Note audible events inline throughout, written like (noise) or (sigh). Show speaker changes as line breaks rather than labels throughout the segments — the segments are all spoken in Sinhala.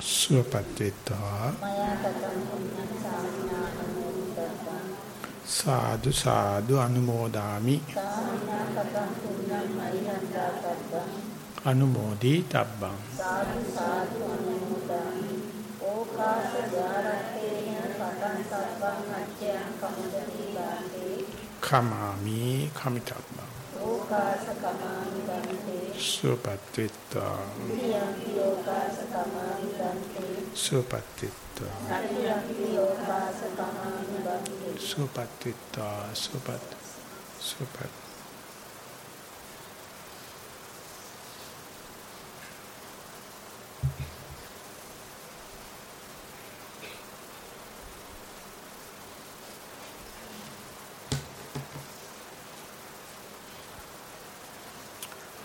සුවපත් වෙත්වා. සාදු සාදු අනුමෝදාමි. අනුමෝදී තබ්බං.
සාදු සාදු අනුමෝදාමි ඕකාස ද්වාරත්තේන පතං සබ්බං අච්චයන් කමුදති බාතේ
කමාමි කමිතබ්බං.
ඕකාස කමාමි බන්තේ
සුවපත් වෙත්වා
යම්පි ඕකාස කමාමි බන්තේ
සුවපත් වෙත්වා
සතියම්පි ඕකාස කමාමි බන්තේ
සුවපත් වෙත්වා සුවපත්.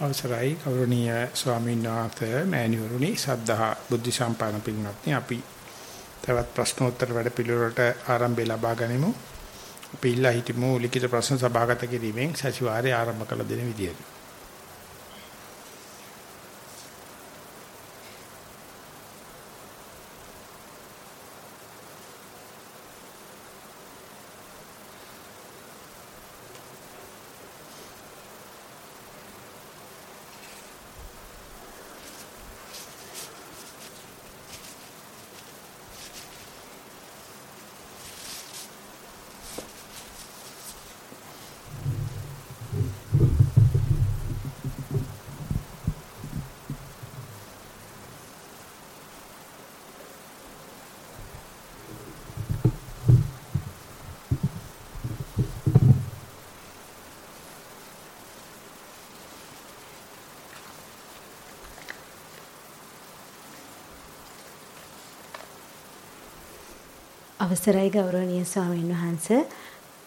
අවසරයි ගෞරවනීය ස්වාමීන් වහන්සේ මෑණිවරුනි සද්ධා බුද්ධ සම්පන්න පින්වත්නි අපි තවත් ප්‍රශ්නෝත්තර වැඩ පිළිවෙලට ආරම්භය ලබා ගනිමු. අපි ඉල්ලා හිටමු ලිඛිත ප්‍රශ්න සභාගත කිරීමෙන් සතිವಾರය ආරම්භ කළ දෙන විදියට.
අවසරයි ගෞරවනීය ස්වාමීන් වහන්ස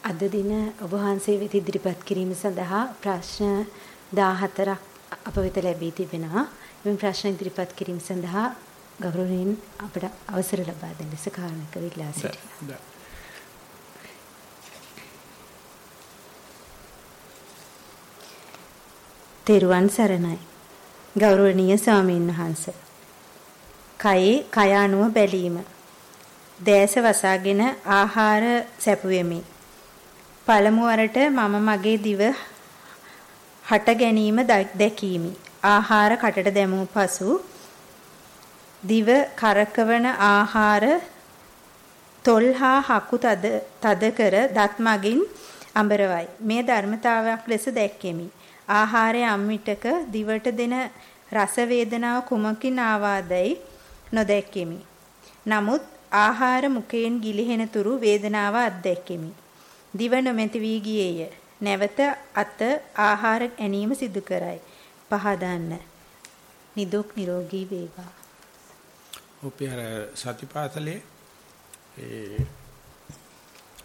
අද දින ඔබ වහන්සේ වෙත ඉදිරිපත් කිරීම සඳහා ප්‍රශ්න 14ක් අප වෙත ලැබී තිබෙනවා. මේ ප්‍රශ්න ඉදිරිපත් කිරීම සඳහා ගෞරවණීය අපට අවසර ලබා දෙන ලෙස කාරණක විලා සිටිනවා. තෙරුවන් සරණයි. ගෞරවනීය ස්වාමීන් වහන්ස. කයේ කය අනුව බැලීම දෑස වසාගෙන ආහාර සැපුවෙමි. පළමු වරට මම මගේ දිව හට ගැනීම දැකීමි. ආහාර කටට දැමූ පසු දිව කරකවන ආහාර තොල් හා හකු තද තද කර දත් මගින් අඹරවයි. මේ ධර්මතාවයක් ලෙස දැක්කෙමි. ආහාරය අම්මිටක දිවට දෙන රස වේදනාව කුමකින් ආවාදයි නොදැක්කෙමි. නමුත් ආහාර මුඛයෙන් ගිලිහෙන තුරු වේදනාව අත්දැක්කෙමි. දිව නොමැති වී ගියේය. නැවත අත ආහාර ගැනීම සිදු කරයි. පහදන්න. නිදුක් නිරෝගී වේවා.
ඔපේ අර සතිපාසලේ ඒ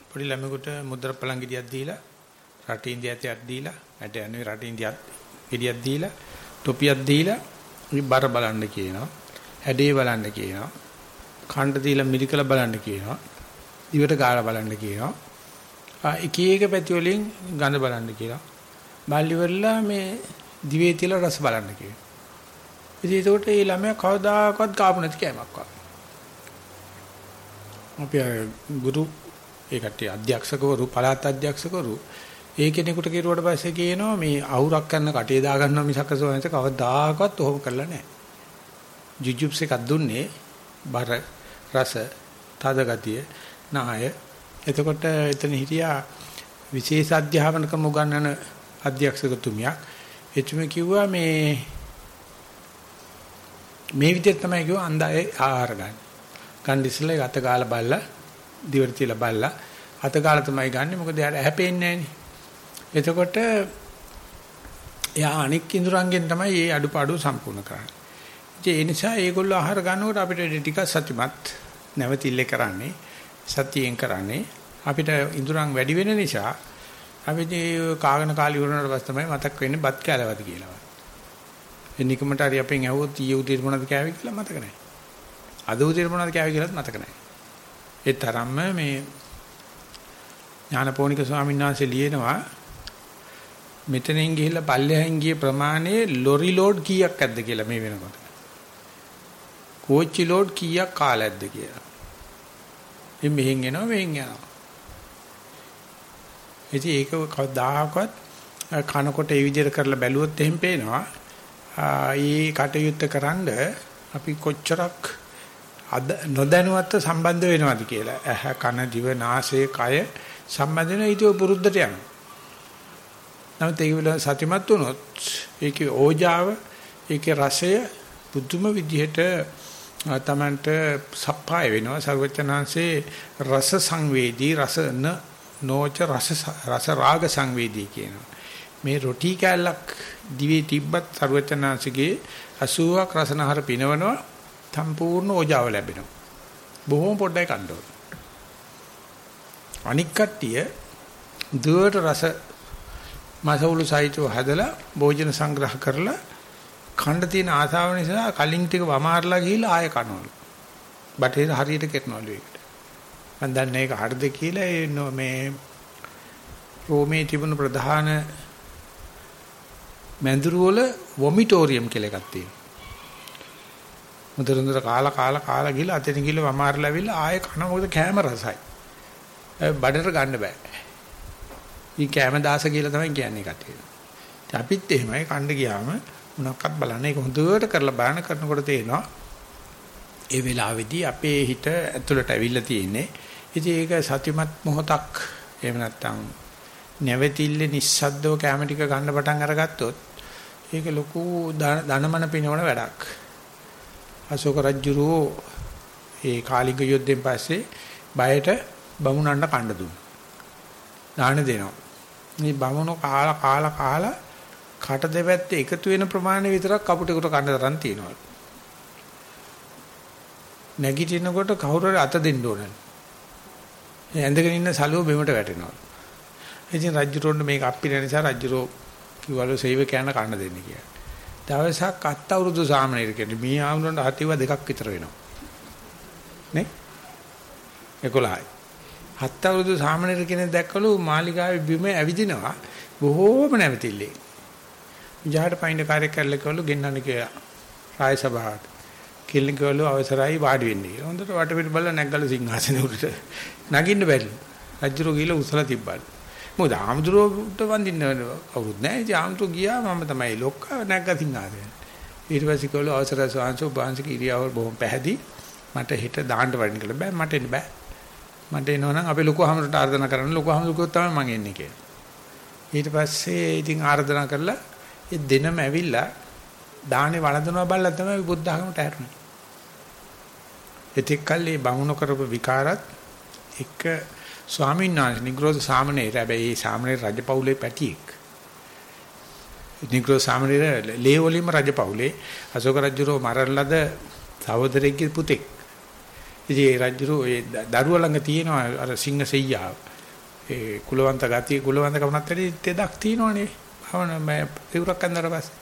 පොඩි ළමයෙකුට මුද්‍ර පළංගිඩියක් දීලා රටින් දියතියක් දීලා ඇට යන්නේ රටින් දියත් ගෙඩියක් දීලා ටොපියක් දීලා බර බලන්න කියනවා. හැඩේ බලන්න කියනවා. කණ්ඩ දීලා මිරිකලා බලන්න කියනවා. දිවට ගාලා බලන්න කියනවා. එක එක පැති වලින් ගඳ බලන්න කියලා. බල්ලිවරලා මේ දිවේ තියලා රස බලන්න කියනවා. ඉතින් ඒකට මේ ළමයා කවදාකවත් කාපු නැති කෑමක් වගේ. අපි ගුරු ඒ කට්ටිය අධ්‍යක්ෂකවරු පළාත් අධ්‍යක්ෂකවරු ඒ කෙනෙකුට කිරුවට පස්සේ කියනවා මේ අහුරක් කරන කටේ දා ගන්නවා මිසක් සෝනස කවදාකවත් ඔහොම කරලා නැහැ. ජුජුබ්ස් එකක් දුන්නේ බර රස තද ගතිය නාය එතකොට එතන හිටියා විශේෂ අධ්‍යාපන ක්‍රම උගන්වන අධ්‍යක්ෂකතුමියක් එතුම කිව්වා මේ මේ විදිහට තමයි කිව්වා අන්දායේ ආහාර ගන්න. ගන්න ඉස්සෙල්ලා අත ගාලා බල්ලා දිවට තියලා බල්ලා අත ගාලා තමයි ගන්නෙ මොකද එයාට හැපෙන්නේ නැහනේ. එතකොට එයා අනික් ඉඳුරංගෙන් තමයි මේ අඩුපාඩු සම්පූර්ණ කරන්නේ. ඒ නිසා ඒගොල්ලෝ ආහාර ගන්නකොට අපිට ටිකක් සතිමත් නැවතිල්ල කරන්නේ සතියෙන් කරන්නේ අපිට ඉඳුරන් වැඩි වෙන නිසා අපි කාගෙන කාලි වුණාට පස්සේ තමයි මතක් වෙන්නේ බත් කෑලවද කියලා. එනිකමට හරි අපෙන් ඇහුවොත් ඊයේ උදේට මොනවද කෑවේ කියලා මතක නැහැ. අද උදේට මොනවද කෑවේ කියලාත් මතක නැහැ. ඒ තරම්ම මේ ඥානපෝනික ස්වාමීන් වහන්සේ ලියනවා මෙතනින් ගිහිල්ලා පල්ලෙහෙන් ගිය ප්‍රමාණය ලොරි ලෝඩ් කීයක් ඇද්ද කියලා මේ වෙනකොට. කෝච්චි ලෝඩ් කීයක් කාලයක්ද කියලා. ඉතින් මෙහෙන් එනවා මෙහෙන් යනවා. ඉතින් ඒක කවදාකවත් කනකොට ඒ විදිහට කරලා බැලුවොත් එහෙම පේනවා. ඊ කටයුත්ත කරන්ඩ අපි කොච්චරක් අද නොදැනුවත්ව සම්බන්ධ වෙනවද කියලා. ඇහ කන දිව නාසය කය සම්බන්ධ වෙන ඊට පුරුද්දට යනවා. නමුත් ඒක වල සත්‍යමත් වුණොත් ඒකේ ඕජාව ඒකේ රසය බුදුම විදිහට තමන්ට සප්පාය වෙනවා. සර්වචනාංශේ රස සංවේදී රස න නෝච රස රස රාග සංවේදී කියනවා. මේ රොටි කෑල්ලක් දිවේ තිබ්බත් සර්වචනාංශගේ 80ක් රසනහර පිනවනවා. සම්පූර්ණ ඕජාව ලැබෙනවා. බොහොම පොඩ්ඩයි කන්න ඕන අනික් කට්ටිය දුවට රස මසවුළු සහිතව හදලා භෝජන සංග්‍රහ කරලා කන්න තියෙන ආසාව නිසා කලින් ටික වමාරලා ගිහිල්ලා ආය කනවලු. බටේර හරියට කෙරනවලු ඒකට. මම දන්නේ ඒක හරිද කියලා ඒ මේ රෝමේ තිබුණු ප්‍රධාන මැඳුරු වල වොමිටෝරියම් කියලා එකක් තියෙනවා. මුදරුන්දර කාලා කාලා කාලා ගිහලා අතෙන් ගිහලා වමාරලා ඇවිල්ලා ආය කන මොකද කැම රසයි. බඩට ගන්න බෑ. ඊ කැම දාස කියලා තමයි කියන්නේ කටේ. අපිත් එහෙමයි කන්න ගියාම මොනක්වත් බලන්න ඒක හොඳට කරලා බලන කරනකොට තේනවා ඒ වෙලාවේදී අපේ හිත ඇතුළට ඇවිල්ලා තියෙන්නේ. ඉතින් ඒක සතිමත් මොහොතක් එහෙම නැත්නම් නැවතිල්ල නිස්සද්දව කැම ටික ගන්න පටන් අරගත්තොත් ඒක ලොකු ධනමන පිනවන වැඩක්. අශෝක රජුරෝ ඒ කාලිංග යුද්ධයෙන් පස්සේ බයට බමුණන්ට කණ්ඩ දුන්නා. දාන දෙනවා. මේ බමුණෝ කාලා කාලා කාලා කට දෙපැත්තේ එකතු වෙන ප්‍රමාණය විතරක් කපුටෙකුට කන්න තරම් තියෙනවා. නැගිටිනකොට කවුරු හරි අත දෙන්න ඕනේ. ඇඳගෙන ඉන්න සලුව බෙමට වැටෙනවා. ඉතින් රජුරොන්ට මේක අප්පින නිසා රජුරෝ කිව්වලු සේවකයන්ට කන්න දෙන්න කියලා. දවසක් අත් අවුරුදු සාමනීර කියන්නේ මේ ආමුණන්ට හතිව දෙකක් විතර වෙනවා. නේ? 11යි. හත් අවුරුදු සාමනීර කෙනෙක් දැක්කලු මාලිගාවේ බිම ඇවිදිනවා බොහෝම නැවතිල්ලේ. විජහට පයින් කාර්යයක් කරලා කවලු ගෙන්නන්න කියලා. රාය සභාවට. කෙල්ලන් කවලු අවසරයි වාඩි වෙන්නේ. හොඳට වටපිට බලලා නැග්ගලු සිංහාසනේ උඩට. නගින්න බැරි. රජුරෝ ගිහලා උසලා තිබ්බලු. මොකද ආම්දුරෝට වඳින්න කවුරුත් නැහැ. ඉතින් ආම්දුරෝ ගියා මම තමයි ලොක්කා නැග්ග සිංහාසනේ. ඊට පස්සේ කවලු අවසරයි සාංශෝ බාංශික ඉරියව්ව බොහොම පැහැදි. මට හෙට දාන්න වඩින්න කියලා බෑ මට එන්න බෑ. මට එනවනම් අපි ලොකු හමුරට ආර්දනා කරන්න ලොකු හමුරුකෝ තමයි මං එන්නේ කියලා. ඊට පස්සේ ඉතින් ආර්දනා කරලා ඒ දෙනම ඇවිල්ලා දාහනේ වළඳනවා බලලා තමයි බුද්ධ ධර්මයට ඇරුනේ. එතෙක් කල් මේ බමුණු කරපු විකාරත් එක ස්වාමීන් වහන්සේ නිග්‍රෝධ සාමණේර හැබැයි ඒ සාමණේර රජපෞලේ පැටියෙක්. නිග්‍රෝධ සාමණේර ලේවලිම රජපෞලේ අශෝක රජුරෝ මරණ ලද සහෝදරයෙක්ගේ පුතෙක්. ඉතින් ඒ රජුරෝ ඒ දරුවා ළඟ තියෙනවා අර සිංහ සෙයියාව. ඒ කුලවන්ත ගතිය කුලවන්ත කමනත් වැඩි තෙදක් තියෙනවනේ. භවන මම පිරුරක් අන්දර පස්සේ.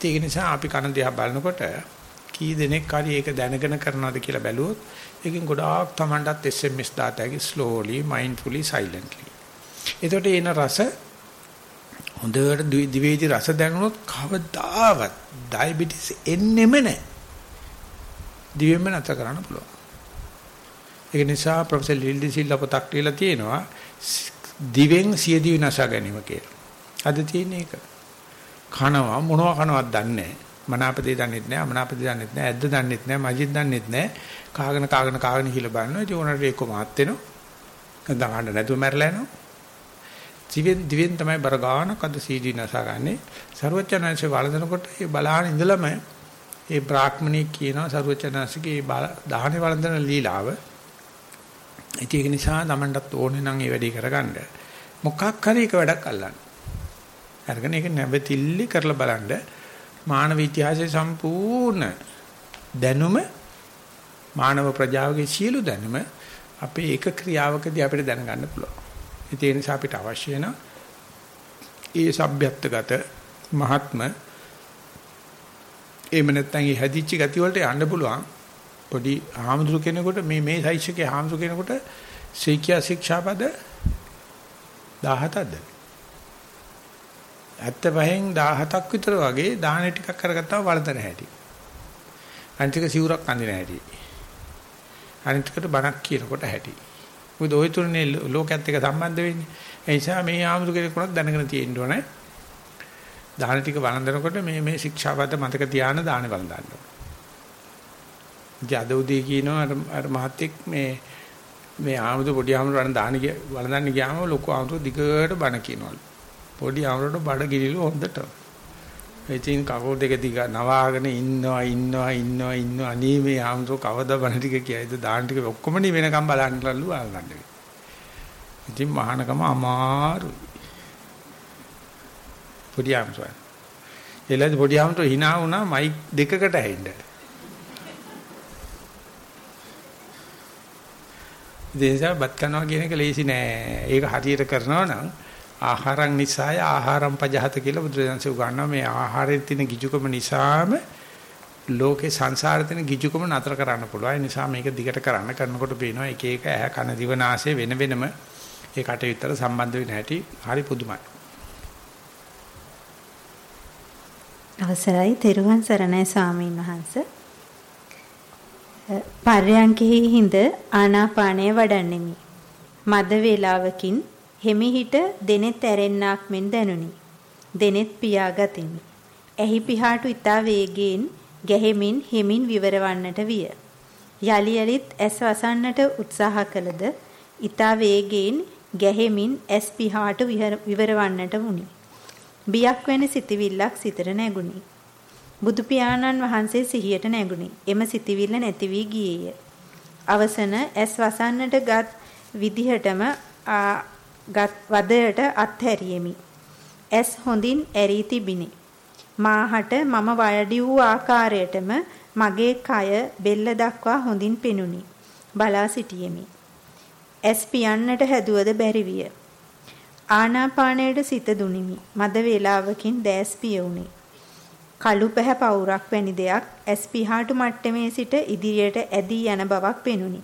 ඒක නිසා අපි කන දිහා බලනකොට කී දෙනෙක් හරි ඒක දැනගෙන කරනවද කියලා බැලුවොත් ඒකෙන් ගොඩාක් Tamanටත් SMS දාතයි slowly mindfully silently. එතකොට එන රස හොඳට දිවේදී රස දැනුනොත් කවදාවත් ඩයබටිස් එන්නෙම නැහැ දිවෙම නැත කරන්න පුළුවන්. ඒක නිසා ප්‍රොෆෙසර් ලිල්ඩි සිල්ලා පොතක් කියලා තියෙනවා දිවෙන් සියදිවි නසා ගැනීම කියලා. අද තියෙන එක. කනවා මොනවා කනවත් දන්නේ මනාපදේ දන්නෙත් නෑ අමනාපදේ දන්නෙත් නෑ ඇද්ද දන්නෙත් නෑ මජිත් දන්නෙත් නෑ කාගෙන කාගෙන කාගෙන කියලා බලනවා. ඉතින් උනට ඒක මාත් වෙනවා. නැත්නම් අහන්න නැතුව මැරලා යනවා. දිවෙන් දිවෙන් තමයි බර ගානක් අද සීඩී නසාගන්නේ. ਸਰවචනංශේ වළඳනකොට ඒ බලහන් ඉඳලම ඒ බ්‍රාහ්මණී කියනවා ਸਰවචනංශගේ දහනේ වළඳන ලීලාව. ඒක නිසා Tamanටත් ඕනේ නම් ඒ වැඩේ කරගන්න. මොකක් හරි එක වැඩක් අල්ලන්න. අරගෙන ඒක නැවතිල්ලි කරලා බලන්න මානව ඉතිහාසයේ සම්පූර්ණ දැනුම මානව ප්‍රජාවගේ සියලු දැනුම අපේ එක ක්‍රියාවකදී අපිට දැනගන්න පුළුවන්. ඒ නිසා අපිට අවශ්‍ය වෙන ඒ සભ્યත්වගත මහත්ම එහෙම නැත්නම් ඒ හැදිච්ච ගති වලට යන්න පුළුවන් පොඩි ආමඳුරු කෙනෙකුට මේ මේ සයිස්කේ ආමඳුරු කෙනෙකුට ශික්ෂා ශික්ෂාපද 17ද 75න් 17ක් විතර වගේ දාහනේ ටිකක් කරගත්තාම වළඳන හැටි. අනිත් එක සිවුරක් අඳින හැටි. අනිත් එකට බණක් කියනකොට හැටි. මොකද ওই තුනේ ලෝකයේත් එක්ක සම්බන්ධ වෙන්නේ. ඒ නිසා මේ ආමුදු කෙනෙකුට දැනගෙන තියෙන්න ඕනේ. දාන ටික වළඳනකොට මේ මේ ශික්ෂාපද මතක තියාන දානේ වළඳන්න ඕනේ. ජදෝදී කියනවා අර අර මහත්තයෙක් මේ මේ ආමුදු පොඩි ආමුදු වරන් දාන වළඳන්න ගියාම ලොකු ආමුදු දිගට බණ කියනවලු. පොඩි ආමුදුට බඩ ගිලිලු හොඳට. ඉතින් කකුල් දෙක දිග නවාගෙන ඉන්නවා ඉන්නවා ඉන්නවා ඉන්නවා අනේ මේ ආම්සෝ කවදා බණ ටික කියයිද දාන ටික ඔක්කොම නි වෙනකම් බලන්නලු ආගන්න. ඉතින් මහානකම අමාරුයි. පොඩි ආම්සෝ. එළද පොඩි ආම්සෝ hina වුණා මයික් දෙකකට ඇහින්න. දේශා බත් කරනවා කියන එක ලේසි නෑ. ඒක හරියට කරනවා නම් ආහාරං නිසාය ආහාරම් පජහත කියලා බුදුරජාන්සේ උගන්වනවා මේ ආහාරයෙන් තියෙන ගිජුකම නිසාම ලෝකේ සංසාරේ තියෙන ගිජුකම නතර කරන්න පුළුවන්. ඒ නිසා මේක දිගට කරන්න කරනකොට පේනවා එක එක ඇහ කන දිව නාසය වෙන වෙනම ඒ කටයුත්තට සම්බන්ධ වෙන හැටි හරි පුදුමයි.
අවසරයි තෙරුවන් සරණයි ස්වාමීන් වහන්ස. පර්යංකෙහි හිඳ ආනාපානය වඩන්නෙමි. මද වේලාවකින් හෙමිහිට දෙනෙත් ඇරෙන්නාක් මෙන් දැනුනි. දෙනෙත් පියාගතිමි. එහි පිහාටු ඊතා වේගයෙන් ගැහෙමින් හෙමින් විවරවන්නට විය. යලි යලිත් ඇස් වසන්නට උත්සාහ කළද ඊතා වේගයෙන් ගැහෙමින් ඇස් පිහාටු විවරවන්නට වුනි. බියක් වැනි සිතවිල්ලක් සිතට නැගුණි. බුදු පියාණන් වහන්සේ සිහියට නැගුණි. එම සිතවිල්ල නැති වී ගියේය. අවසන ඇස් වසන්නට ගත් විදිහටම ගත් වදයට අත්හැරියෙමි. ඇස් හොඳින් ඇරී තිබිනි. මාහට මම වයඩි වූ ආකාරයටම මගේ කය බෙල්ල දක්වා හොඳින් පෙනුනි. බලා සිටියෙමි. ඇස් පියන්නට හැදුවද බැරි විය. ආනාපානයට සිත දුනිමි. මද වේලාවකින් දැස් පියුනි. කළු පැහැ පවුරක් වැනි දෙයක් ඇස් පිහාටු මට්ටමේ සිට ඉදිරියට ඇදී යන බවක් පෙනුනි.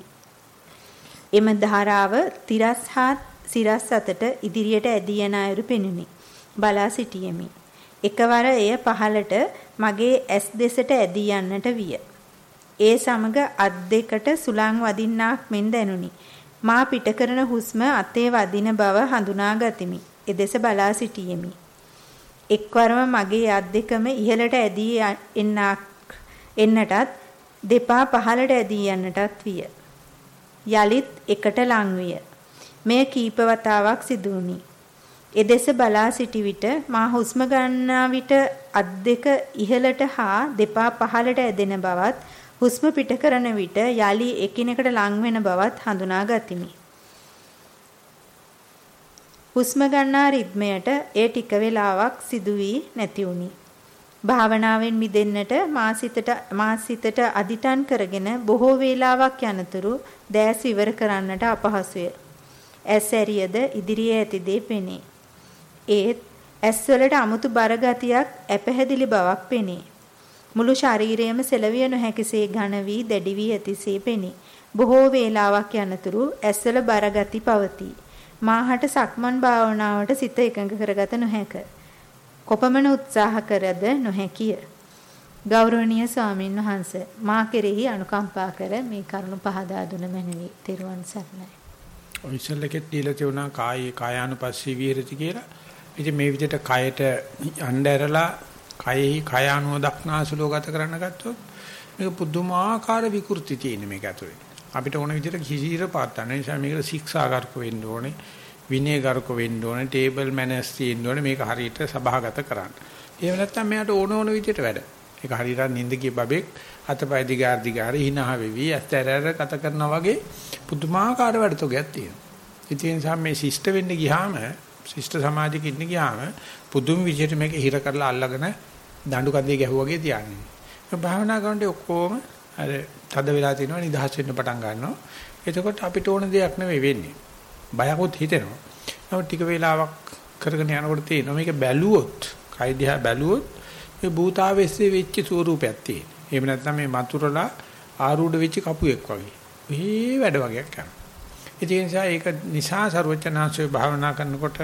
එම ධාරාව තිරස් හා සිරස් අතට ඉදිරියට ඇදී යන අයුරු පෙනුනි. බලා සිටියෙමි. එකවර එය පහළට මගේ ඇස් දෙසට ඇදී යන්නට විය. ඒ සමග අත් දෙකට සුළං වදින්නාක් මෙන් දැනුනි. මා පිට කරන හුස්ම අතේ වදින බව හඳුනා ගතිමි. එදෙස බලා සිටියෙමි. එක්වරම මගේ අත් දෙකම ඉහළට ඇදී එන්නක් එන්නටත් දෙපා පහළට ඇදී යන්නටත් විය. යලිත් එකට ලං විය. මෙය කීප වතාවක් සිදු වුණි. එදෙස බලා සිටි විට මා හුස්ම ගන්නා විට අත් දෙක ඉහළට හා දෙපා පහළට ඇදෙන බවත් හුස්ම පිට කරන විට යලි එකිනෙකට ලං වෙන බවත් හඳුනා ගතිමි. හුස්ම ගන්නා රිද්මයට ඒ ටික වේලාවක් සිදු වී නැති වුණි. භාවනාවෙන් මිදෙන්නට මා සිතට මා සිතට අදිටන් කරගෙන බොහෝ වේලාවක් යනතුරු දැස් ඉවර කරන්නට අපහසුය. ඇස් ඇරියද ඉදිරියේ ඇති දේ පෙනේ. ඒත් ඇස්වලට අමුතු බර ගතියක් ඇපහැදිලි බවක් පෙනේ. මුළු ශරීරයම සෙලවිය නොහැකිසේ ඝන වී දැඩි වී ඇතිසේ පෙනේ. බොහෝ වේලාවක් යනතුරු ඇස්වල බර ගති පවතී. මාහට සක්මන් භාවනාවට සිත එකඟ කරගත නොහැක. කොපමණ උත්සාහ කරද නොහැකිය. ගෞරවනීය ස්වාමින් වහන්සේ මා කෙරෙහි අනුකම්පා කර මේ කරුණ පහදා දුන මැනවි. තෙරුවන් සරණයි.
ඔය ඉස්සල්ලකෙත් දීලා තියුණා කායේ කායානුපස්සී විහෙරති කියලා. ඉතින් මේ විදිහට කයට අnderලා කයෙහි කය අනුව දක්නාසුලෝ ගත කරන්න ගත්තොත් මේක පුදුමාකාර විකෘති තියෙන මේක ඇතුලේ. අපිට ඕන විදිහට කිසිර පාත්තන නිසා මේකට ශික්ෂාගාරක වෙන්න ඕනේ. විනයගාරක වෙන්න ඕනේ. ටේබල් මැනර්ස් තියෙන්න ඕනේ. මේක හරියට සභාගත කරන්න. එහෙම නැත්නම් මෙයාට ඕන ඕන විදිහට වැඩ. ඒක හරියට නිින්ද ගිය බබෙක් අතපය දිගාර දිගාර hina වෙවි ඇස්තරර කත කරනවා වගේ පුදුමාකාර වැඩතොගයක් තියෙනවා. ඉතින් ඒ නිසා මේ ශිෂ්ට වෙන්න ගියාම ශිෂ්ට සමාජෙක ඉන්න ගියාම පුදුම විදිහට මේක හිර කරලා අල්ලගෙන දඬු කන්දේ ගැහුවා වගේ තියන්නේ. ඒ භාවනා කරනකොට ඔක්කොම අර තද වෙලා තිනවා නිදහස් වෙන්න පටන් ගන්නවා. එතකොට අපිට ඕන දෙයක් නෙවෙයි වෙන්නේ. බයකොත් හිතෙනවා. නමුත් ටික වෙලාවක් කරගෙන යනකොට තේරෙනවා මේක බැලුවොත්, කයි දිහා බැලුවොත් මේ භූතාවෙස්සේ වෙච්ච ස්වරූපයක් තියෙනවා. එහෙම නැත්නම් මේ මතුරලා ආරූඪ වෙච්ච කපුවෙක් වගේ. මේ වැඩ වගේක් කරනවා. ඒ නිසා ඒක නිසා ਸਰවචනාංශය භාවනා කරනකොට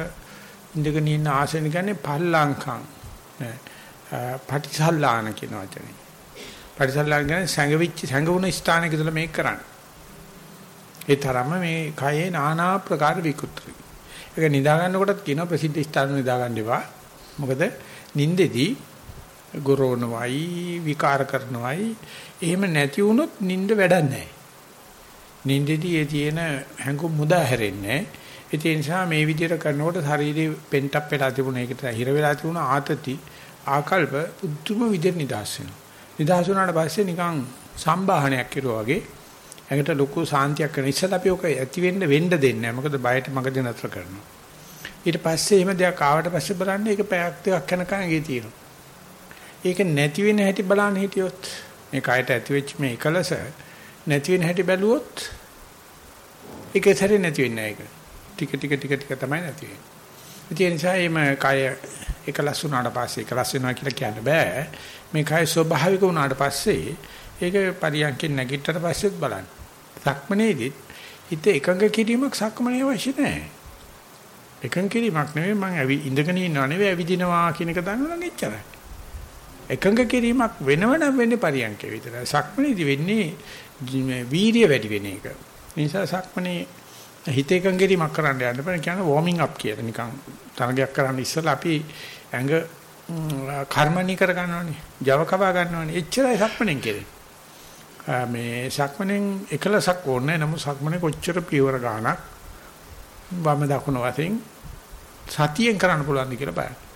ඉඳගෙන ඉන්න ආසන කියන්නේ පල්ලංකම්. පටිසල්ලාන කියන වචනේ. පටිසල්ලාන කියන්නේ සංගවිච්ච සංගුණ ස්ථානයක ඉඳලා මේක කරන්නේ. ඒ තරම මේ කයේ নানা ආකාර විකෘති. ඒක නිදා ගන්නකොටත් කියන ප්‍රසිද්ධ ස්ථාන නිදා ගන්න එපා. මොකද නිින්දෙදී ගොරවනවයි විකාර කරනවයි එහෙම නැති වුණොත් නින්ද වැඩක් නැහැ. නින්දෙදී ඒ තියෙන හැඟුම් මුදා හැරෙන්නේ. ඒ නිසා මේ විදිහට කරනකොට ශරීරේ පෙන්ටප් වෙලා තිබුණ ඒකට හිර වෙලා තිබුණ ආතති ආකල්ප පුදුම විදිහට නිදාස් වෙනවා. නිදාස් වුණාට පස්සේ නිකන් සම්බාහනයක් කෙරුවා වගේ ඇඟට ලොකු සාන්තියක් කරන ඉස්සෙල්ලා අපි ඔක ඇති වෙන්න වෙන්න දෙන්නේ නැහැ. මොකද බයට මගදී නතර කරනවා. ඊට පස්සේ එහෙම දෙයක් ආවට පස්සේ බලන්න ඒක පැයක් දෙකක් යනකම් ඒකේ තියෙනවා. ඒක නැති වෙන හැටි බලන්න හිටියොත් මේ කයට ඇති වෙච්ච මේ එකලස නැති වෙන හැටි බැලුවොත් ඒක සැරේ නැති වෙන්නේ නැහැ ඒක. ටික ටික ටික ටික තමයි නැති වෙන්නේ. ඒ නිසා මේ කය එකලස් වුණාට පස්සේ එකලස් වෙනවා කියලා කියන්න බෑ. මේ කය ස්වභාවික වුණාට පස්සේ ඒක පරියන්කෙන් නැගිටට පස්සෙත් බලන්න. සක්මනේදිත් හිත එකඟ කිරීමක් සක්මනේ අවශ්‍ය නැහැ. එකඟ කිරීමක් නෙවෙයි මම ඇවි ඉඳගෙන ඉන්නව නෙවෙයි ඇවිදිනවා කියන එක දන්නවනම් එච්චරයි. එකඟ කිරීමක් වෙනව නම් වෙන්නේ පරියන්කේ විතරයි. සක්මනේදී වෙන්නේ මේ වීරිය වැඩි වෙන එක. ඒ නිසා සක්මනේ හිත එකඟ කිරීමක් කරන්න යන්න බෑ කියන්නේ වෝමින් අප් කියලා. නිකන් තරගයක් කරන්න ඉස්සෙල්ලා අපි ඇඟ කර්මණී කර ගන්නවනේ. Java කවා ගන්නවනේ. එච්චරයි සක්මණෙන් කෙරෙන්නේ. මේ සක්මණෙන් එකලසක් ඕනේ. නමුත් සක්මණේ කොච්චර පියවර ගාණක් වම දකුණ වශයෙන් සතියෙන් කරන්න පුළුවන්ද කියලා බලන්න.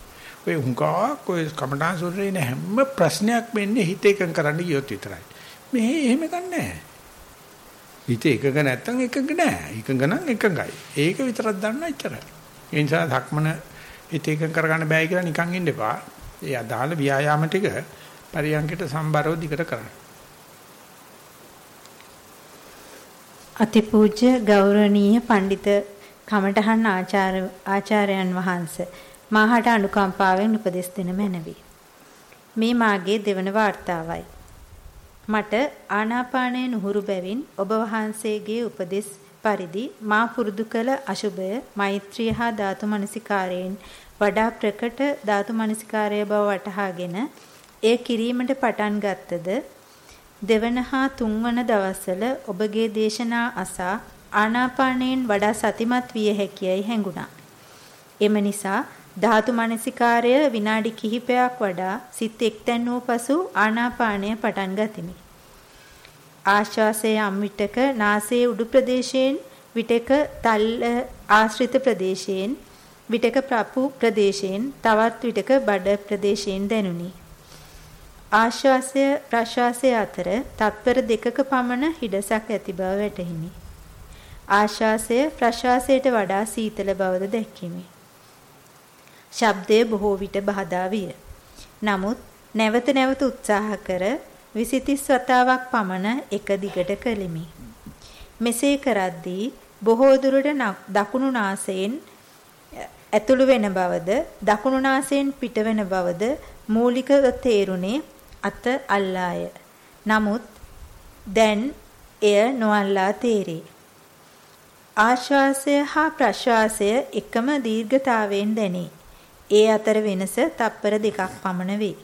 ඔය හුඟක් ඔය කමඨාන් සූත්‍රයේ ඉන්න හැම ප්‍රශ්නයක් වෙන්නේ හිත එකඟ කරන්න ගියොත් විතරයි. මෙහෙ එහෙම ගන්නෑ. හිත එකඟ නැත්තම් එකඟ නෑ. එකඟ නම් එකඟයි. ඒක විතරක් දන්නා එච්චරයි. ඒ නිසා ධක්මන හිත එකඟ කරගන්න බෑ කියලා නිකන් ඉන්න එපා. ඒ අදාළ ව්‍යායාම ටික පරියන්කට සම්බරව දිගට කරන්න.
අතිපූජ්‍ය ගෞරවනීය පඬිත කමඨහන් ආචාර්ය ආචාර්යයන් වහන්සේ මාහට අනුකම්පාවෙන් උපදෙස් දෙන මැනවි. මේ මාගේ දෙවන වார்த்தාවයි. මට ආනාපානයේ නුහුරු බැවින් ඔබ වහන්සේගේ උපදෙස් පරිදි මා පුරුදු කළ අශුභය මෛත්‍රිය හා ධාතු මනසිකාරයෙන් වඩා ප්‍රකට ධාතු මනසිකාරය බව වටහාගෙන එය කිරීමට පටන් ගත්තද දෙවන හා තුන්වන දවස්වල ඔබගේ දේශනා අසා ආනාපානයෙන් වඩා සතිමත් විය හැකියයි හැඟුණා. එම නිසා ධාතු මනසිකාරය විනාඩි කිහිපයක් වඩා සිත් එක්තැන් වූ පසු ආනාපානය පටන් ගතිමි. ආශ්වාසයේ යම් විටක නාසයේ උඩු ප්‍රදේශයෙන් විටක තල්ල ආශ්‍රිත ප්‍රදේශයෙන් විටක ප්‍රපු ප්‍රදේශයෙන් තවත් විටක බඩ ප්‍රදේශයෙන් දැනුනි. ආශ්වාසය ප්‍රශ්වාසය අතර තත්පර දෙකක පමණ හිඩසක් ඇති බව වැටහිනි. ආශ්වාසය ප්‍රශ්වාසයට වඩා සීතල බවද දැක්කිමි. ශබ්දය බොහෝ විට බාධා විය. නමුත් නැවත නැවත උත්සාහ කර 20 වතාවක් පමණ එක දිගට කළෙමි. මෙසේ කරද්දී බොහෝ දුරට දකුණු නාසයෙන් ඇතුළු වෙන බවද දකුණු නාසයෙන් පිටවෙන බවද මූලිකව තේරුණේ අත අල්ලාය. නමුත් දැන් එය නොඅල්ලා තේරේ. ආශ්වාසය හා ප්‍රශ්වාසය එකම දීර්ඝතාවයෙන් දැනේ. ඒ අතර වෙනස තප්පර දෙකක් පමණ වේ.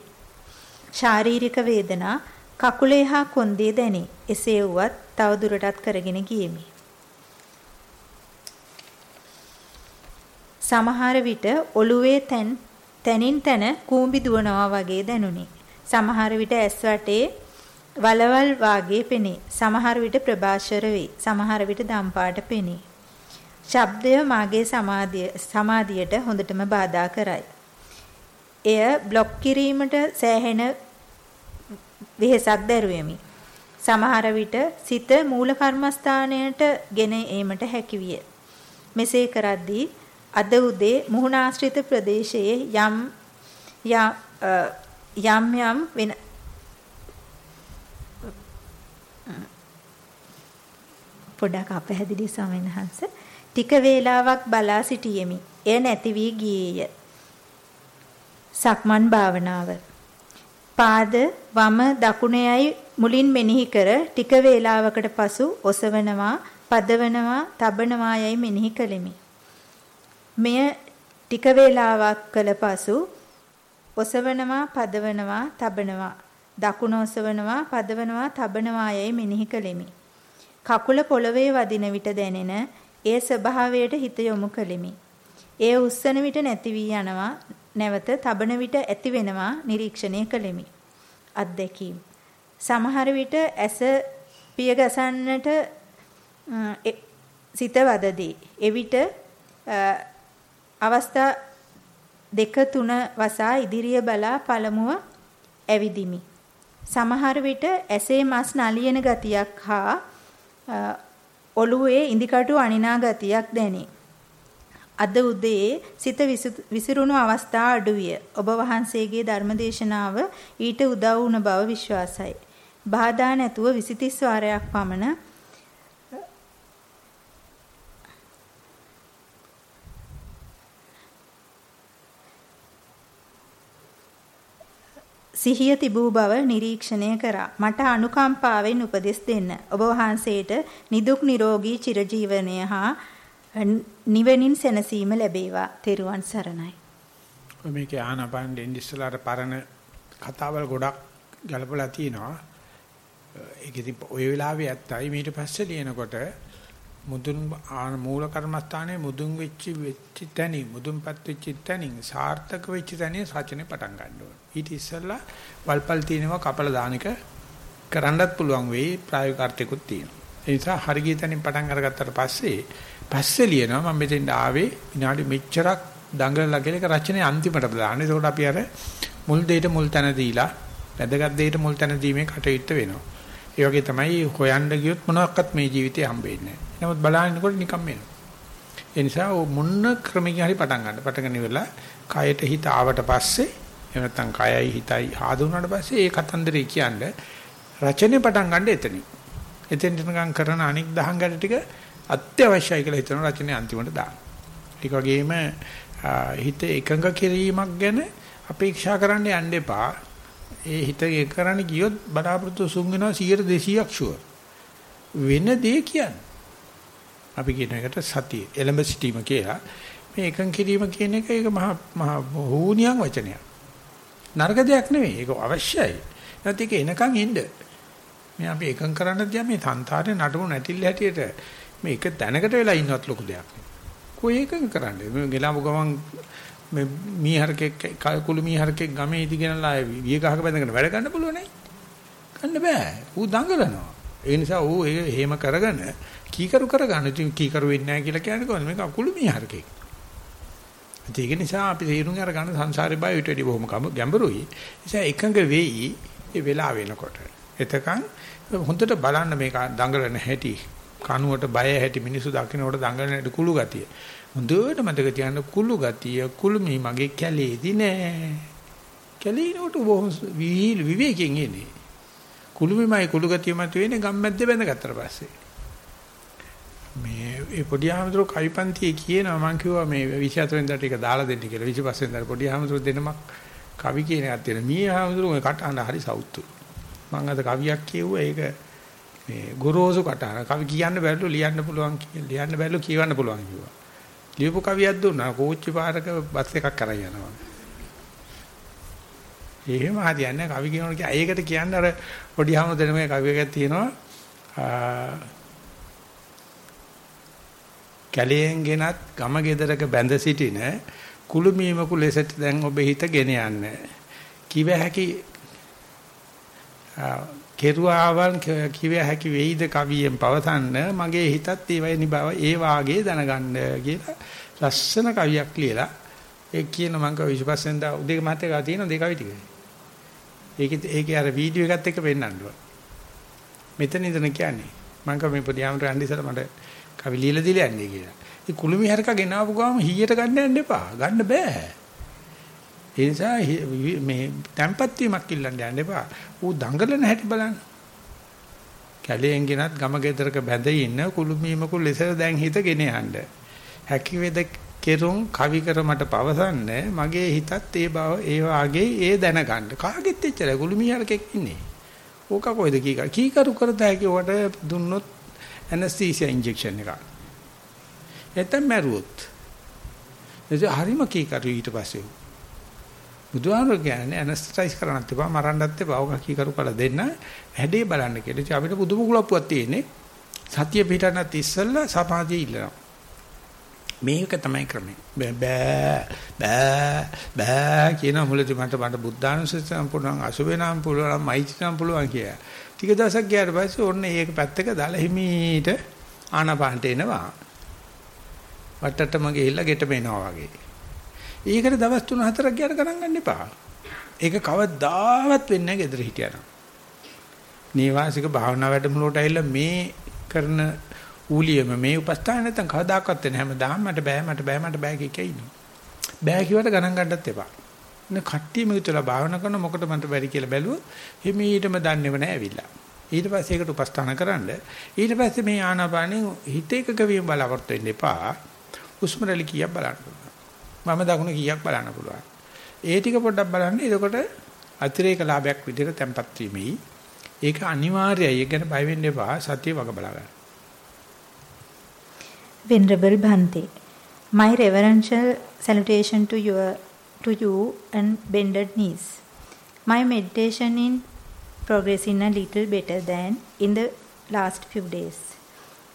ශාරීරික වේදනා කකුලේ හා කොන්දේ දැනේ. එසේ වුවත් තව දුරටත් කරගෙන ගියෙමි. සමහර විට ඔළුවේ තැන් තනින් තන කූඹි දුවනවා වගේ දැනුනි. සමහර විට ඇස් වටේ වලවල් වාගේ පෙනේ. සමහර විට ප්‍රභාෂර වේ. සමහර විට දම්පාට පෙනේ. ශබ්දය මාගේ සමාධිය සමාධියට හොඳටම බාධා කරයි. එය બ્લોක් කිරීමට සෑහෙන වෙහෙසක් දැරුවෙමි. සමහර විට සිත මූල කර්මස්ථානයට ගෙන ඒමට හැකිවිය. මෙසේ කරද්දී අද උදේ මුහුණාශ්‍රිත ප්‍රදේශයේ යම් යම් යම් වෙන පොඩක් අපහැදිලි ස්වාමීන් වහන්සේ ටික වේලාවක් බලා සිටියෙමි. එය නැති වී ගියේය. සක්මන් භාවනාව. පාද වම දකුණේයි මුලින් මෙනෙහි කර ටික වේලාවකට පසු ඔසවනවා, පදවනවා, තබනවා යයි මෙනෙහි කළෙමි. මෙය ටික වේලාවක් කළ පසු ඔසවනවා, පදවනවා, තබනවා. දකුණ ඔසවනවා, පදවනවා, තබනවා යයි මෙනෙහි කළෙමි. කකුල පොළවේ වදින විට දැනෙන ඒ ස්වභාවයට හිත යොමු කළෙමි. ඒ උස්සන විට නැති වී යනවා, නැවත තබන විට ඇති වෙනවා නිරීක්ෂණය කළෙමි. අත්දැකීම්. සමහර විට ඇස පිය ගසන්නට සිත වදදී. එවිට අවස්ථා දෙක තුන වසා ඉදිරිය බලා පළමුව ඇවිදිමි. සමහර විට ඇසේ මස් නලියන ගතියක් හා ඔළුවේ ඉදිකටු අනිනා ගතියක් දැනේ. අද උදේ සිත විසිරුණු අවස්ථා අඩුවිය. ඔබ වහන්සේගේ ධර්මදේශනාව ඊට උදව් වුණ බව විශ්වාසයි. බාධා නැතුව 20 වාරයක් පමණ සිහිය තිබූ බව නිරීක්ෂණය කරා. මට අනුකම්පාවෙන් උපදෙස් දෙන්න. ඔබ වහන්සේට නිදුක් නිරෝගී චිරජීවනය හා නිවෙනින් සැනසීම ලැබේවා. තෙරුවන් සරණයි.
මේකේ ආනපන දෙන්දිස්සලාට පරණ කතාවල් ගොඩක් ගලපලා තිනවා. ඒකෙදි ওই වෙලාවේ ඇත්තයි ඊට පස්සේ ලියනකොට මුදුන් මූල කර්මස්ථානයේ මුදුන් වෙච්ච වෙච්ච තැනින් මුදුන්පත් වෙච්ච තැනින් සාර්ථක වෙච්ච තැනින් රචනෙ පටන් ගන්න ඕන. ඊට ඉස්සෙල්ලා වල්පල් තියෙනවා කපල දානික කරන්නත් පුළුවන් වෙයි ප්‍රායෝගික අර්ථයකුත් තියෙනවා. ඒ නිසා හරිය තැනින් පටන් අරගත්තට පස්සේ පස්සේ ලියනවා මම මෙතෙන්ට ආවේ විනාඩි මෙච්චරක් දඟලලා කියලා ඒක රචනයේ අන්තිමට දාන්න. ඒකෝට අපි අර මුල් දෙයට මුල් තැන දීලා වැදගත් දෙයට මුල් තැන දීමේ කටයුත්ත වෙනවා. ඒ වගේ තමයි හොයන්න ගියොත් මොනවත් මේ ජීවිතේ හම්බෙන්නේ නැහැ. නමුත් බලනකොට නිකම් වෙනවා. ඒ නිසා මොන්න ක්‍රමකින් හරි පටන් ගන්න. පටන් ගන්න ඉවරලා කයට හිත ආවට පස්සේ එහෙම නැත්නම් කයයි හිතයි ආදුනාට පස්සේ ඒ කතන්දරේ කියන්නේ රචනය පටන් ගන්න එතනින්. එතෙන් නිකන් කරන අනික් දහං ගැට ටික අත්‍යවශ්‍යයි කියලා හිතන රචනයේ අන්තිමට දාන්න. ඒක වගේම හිත එකඟ කිරීමක් ගැන අපේක්ෂා කරන්න යන්න එපා. ඒ හිත එක කරන්න ගියොත් බලාපොරොත්තු සුන් වෙනවා 100 200ක් ෂුවර්. වෙන දේ කියන්නේ. අපි කියන එකට සතිය එලඹ සිටීම කියලා. මේ එකඟ කිරීම කියන එක ඒක මහා මහා හෝනියන් වචනයක්. නරක දෙයක් නෙවෙයි. ඒක අවශ්‍යයි. නැත්නම් ඒක එනකන් ඉන්න. මේ අපි එකඟ කරන්න තියා මේ සංසාරේ නටමු නැටිල්ල හැටියට මේ එක තැනකට වෙලා ඉන්නවත් ලොකු දෙයක් නෙවෙයි. කොයි එකඟ කරන්නේ? මේ ගෙලාමු ගමන් මේ මීහරකෙක් කුළු මීහරකෙක් ගමේ ඉදිගෙනලා විය ගහක බැඳගෙන වැඩ ගන්න පුළුවන් නේ. ගන්න බෑ. ඌ දඟලනවා. ඒ නිසා ඌ එහෙම කරගෙන කීකරු කරගන්න. ඉතින් කීකරු වෙන්නේ නැහැ කියලා කියන්නේ කොහොමද? මේක කුළු මීහරකෙක්. ඒක නිසා අපි තේරුම් අරගන්න සංසාරේ බය ඊට වැඩි බොහොම ගැඹුරුයි. නිසා එකඟ වෙයි ඒ වෙලාව වෙනකොට. එතකන් හොඳට බලන්න මේක දඟලන හැටි, කනුවට බය හැටි මිනිස්සු දකින්නකොට දඟලන හැටි කුළු ගතිය. හොඳට මතක තියාගන්න කුළු ගතිය කුළුමි මගේ කැලේදී නෑ. කැලේනට බොහොම විවේකයෙන් එන්නේ. කුළුමිමයි කුළු ගතිය මත වෙන්නේ ගම්මැද්ද බැඳගත්තට පස්සේ. මේ ඒ පොඩි ආමතුරු කවිපන්තියේ කියනවා මම කිව්වා මේ 24 වෙනිදාට ඒක දාලා දෙන්න කියලා 25 වෙනිදාට පොඩි ආමතුරු දෙනමක් කවි කියන එකක් තියෙන. මී ආමතුරු කටහඬ හරි සවුත්තු. මම අද කවියක් කියුවා ඒක මේ ගොරෝසු කටහඬ. කවි කියන්න බැරිලු ලියන්න පුළුවන් ලියන්න බැරිලු කියවන්න පුළුවන් කිව්වා. ලියපු කවියක් දුන්නා කෝච්චි පාරක බස් එකක් කරා යනවා. එහෙම හරියන්නේ කවි කියනකොට ඒකට කියන්නේ අර පොඩි ආමතුරු දෙනම කවියක් තියෙනවා. කැලයෙන් ගෙනත් ගම ගෙදරක බැඳ සිටින කුළුමීමකු ලෙසට දැන් ඔබ හිත ගෙන යන්න. කිව හැකි කෙරුවාවන් කිව හැකි වෙයිද කවියෙන් පවතන්න මගේ හිතත් ඒ වගේ බව ඒ වාගේ දැනගන්න කියලා ලස්සන කවියක් ලියලා ඒ කියන මං කව 25 වෙනිදා උදේ මහත්තයා ගා තියෙන දෙක කවි ටික. ඒකේ ඒකේ අර වීඩියෝ එකත් එක්ක පෙන්නන්න ඕන. මෙතන ඉඳන් කියන්නේ මං කව මේ පොඩි ආමර යන්න ඉස්සලා මට කවි ලියලා දීලා යන්නේ කියලා. ඒ කුළුමි හරක ගෙනාවු ගාම හීයට ගන්න යන්න එපා. ගන්න බෑ. ඒ නිසා මේ tempat වීමක් ඉල්ලන්න යන්න එපා. ඌ දඟලන හැටි බලන්න. කැලයෙන් ගෙනත් ගම ගෙදරක බැඳ ඉන්න කුළුමීමකු ලෙස දැන් හිතගෙන යන්න. හැකි වේද කෙරුම් කවි කර මට පවසන්න මගේ හිතත් ඒ බව ඒ වාගේ ඒ දැනගන්න. කාගෙත් එච්චරයි කුළුමී හරකෙක් ඉන්නේ. ඕක කොයිද කීකරු කීකරු කරත හැකි උකට දුන්නොත් ඇනස්තීසියා ඉන්ජෙක්ෂන් එකක්. නැත්නම් මැරුවොත්. එතකොට හරිම කීකරු ඊට පස්සේ. බුදුහාමර කියන්නේ ඇනස්තටයිස් කරන්නත් එපා මරන්නත් එපා ඔක කීකරු කළ දෙන්න හැඩේ බලන්න කියලා. ඉතින් අපිට පුදුම කුලප්පුවක් තියෙන්නේ. සතිය පිටනත් ඉස්සෙල්ලා සමාධිය ඉල්ලනවා. මේක තමයි ක්‍රමය. බෑ බෑ බෑ කියන මුලදී මට මට බුද්ධානුස්සතියම් පුළුවන් අසුබේනම් පුළුවන් මෛත්‍රිනම් පුළුවන් කියලා. ටික දවසක් ගියාට පස්සේ ඔන්න ඒක පැත්තක දාලා හිමීට ආනාපානට එනවා. වටටම ගිහිල්ලා ගෙටම එනවා වගේ. ඒකට දවස් 3-4ක් ගියාට ගණන් ගන්න එපා. ඒක කවදාවත් වෙන්නේ නැහැ gedara හිටියනම්. නීවාසික භාවනා වැඩමුළුවට ඇවිල්ලා මේ කරන ඌලියම මේ උපස්ථාන නැත්තම් කවදාකවත් වෙන්නේ හැමදාම මට බෑ මට බෑ මට බෑ කිය ඉන්නවා. බෑ කිව්වට ගණන් ගන්නත් එපා. නේ කට්ටියම විතර භාවනා කරන මොකට මට බැරි කියලා බැලුවොත් හිමීටම දන්නේව නැහැ ඇවිල්ලා. ඊට පස්සේ ඒකට උපස්ථාන කරන්න ඊට පස්සේ මේ ආනාපානෙ හිත එකක වීම බලාපොරොත්තු වෙන්න එපා. හුස්ම රැලි කීයක් බලන්න පුළුවන්. මම දකුණ කීයක් බලන්න පුළුවන්. ඒ ටික පොඩ්ඩක් බලන්න. එතකොට අතිරේක ලාභයක් විදිහට තැම්පත් වීමයි. ඒක අනිවාර්යයි. ඒක ගැන බය වෙන්න එපා. සතිය වග බලා ගන්න.
Venerable Bhante, my reverential salutation to your to you and bended knees. My meditation in progressing a little better than in the last few days.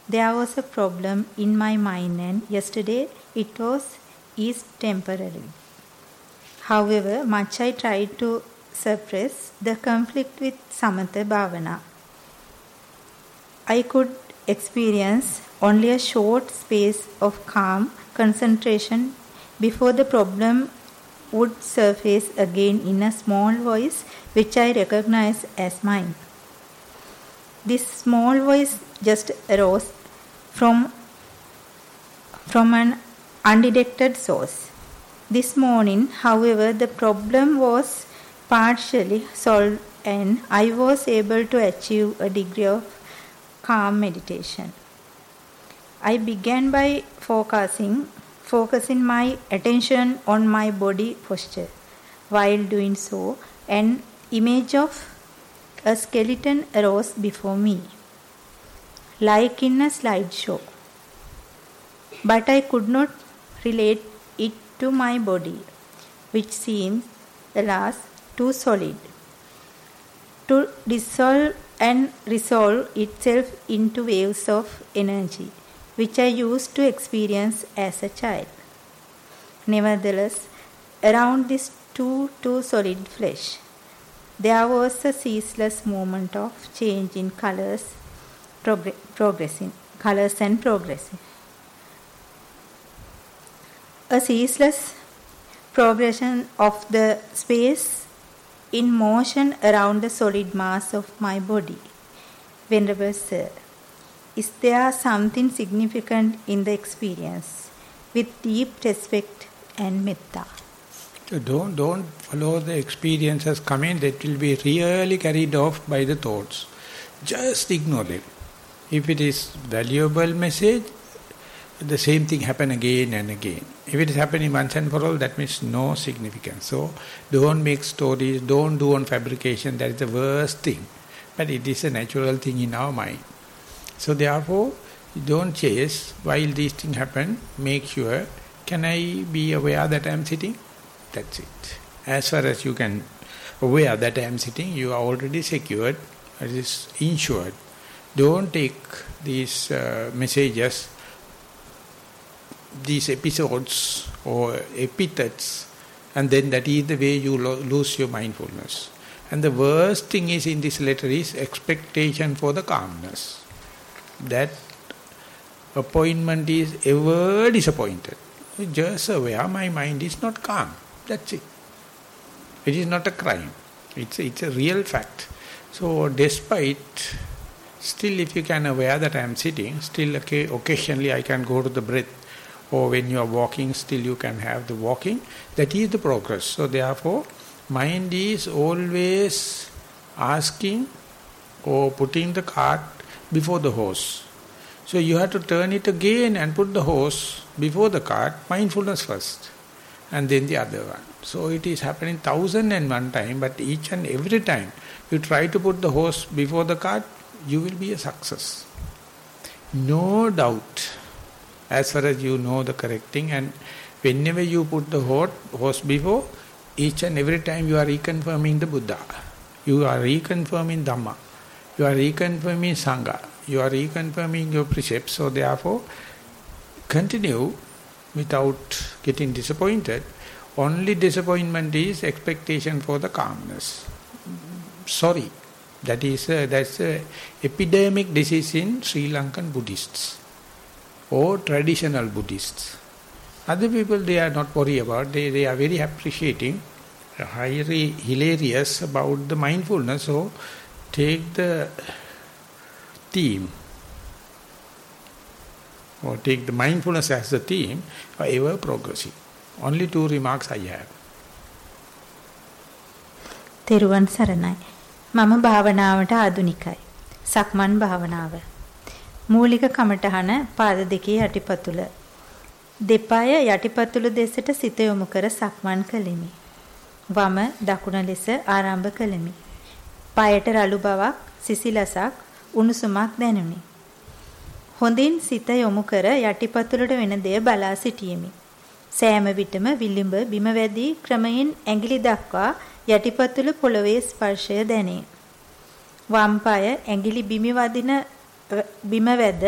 There was a problem in my mind and yesterday it was eased temporary. However, much I tried to suppress the conflict with Samatha Bhavana. I could experience only a short space of calm concentration before the problem would surface again in a small voice which I recognize as mine. This small voice just arose from, from an undetected source. This morning, however, the problem was partially solved and I was able to achieve a degree of calm meditation. I began by focusing focusing my attention on my body posture. While doing so, an image of a skeleton arose before me, like in a slideshow. But I could not relate it to my body, which seemed, alas, too solid to dissolve and resolve itself into waves of energy, which I used to experience as a child. Nevertheless, around this too too solid flesh, there was a ceaseless movement of change in colors, progr- progressing colors and progressing. A ceaseless progression of the space in motion around the solid mass of my body. Venerable Sir, is there something significant in the experience? With deep respect and metta.
Don't don't follow the experiences coming that will be really carried off by the thoughts. Just ignore it. If it is valuable message, the same thing happen again and again. If it is happening once and for all, that means no significance. So don't make stories, don't do on fabrication. That is the worst thing. But it is a natural thing in our mind. So therefore, don't chase while these things happen. Make sure, can I be aware that I am sitting? That's it. As far as you can aware that I am sitting, you are already secured, it is insured. Don't take these uh, messages, these episodes or epithets, and then that is the way you lo lose your mindfulness. And the worst thing is in this letter is expectation for the calmness. That appointment is ever disappointed. Just aware my mind is not calm. That's it. It is not a crime. It's a, it's a real fact. So despite, still if you can aware that I am sitting, still okay, occasionally I can go to the breath. Or when you are walking, still you can have the walking. That is the progress. So therefore, mind is always asking or putting the cart before the horse. So you have to turn it again and put the horse before the cart, mindfulness first, and then the other one. So it is happening thousand and one time, but each and every time you try to put the horse before the cart, you will be a success. No doubt, as far as you know the correct thing, and whenever you put the horse before, each and every time you are reconfirming the Buddha. You are reconfirming Dhamma. You are reconfirming Sangha. You are reconfirming your precepts. So therefore, continue without getting disappointed. Only disappointment is expectation for the calmness. Sorry. That is a, that's a epidemic disease in Sri Lankan Buddhists or traditional Buddhists. Other people they are not worried about. They they are very appreciating, highly hilarious about the mindfulness. So take the theme or take the mindfulness as the theme, ever progressing. Only two remarks I have.
තෙරුවන් සරණයි. මම භාවනාවට ආදුනිකයි. සක්මන් භාවනාව. මූලික කමටහන පාද දෙකේ යටිපතුල. දෙපාය යටිපතුල දෙසට සිත යොමු කර සක්මන් කළෙමි. වම දකුණ ලෙස ආරම්භ කළෙමි. පායට රළු බවක්, සිසිලසක්, උණුසුමක් දැනුනි. හොඳින් සිත යොමු කර යටිපතුලට වෙන දේ බලා සිටියෙමි. සෑම විටම විලිඹ බිම වැදී ක්‍රමයෙන් ඇඟිලි දක්වා යටිපතුල පොළවේ ස්පර්ශය දැනේ. වම් පාය ඇඟිලි බිමි වදින බිම වැද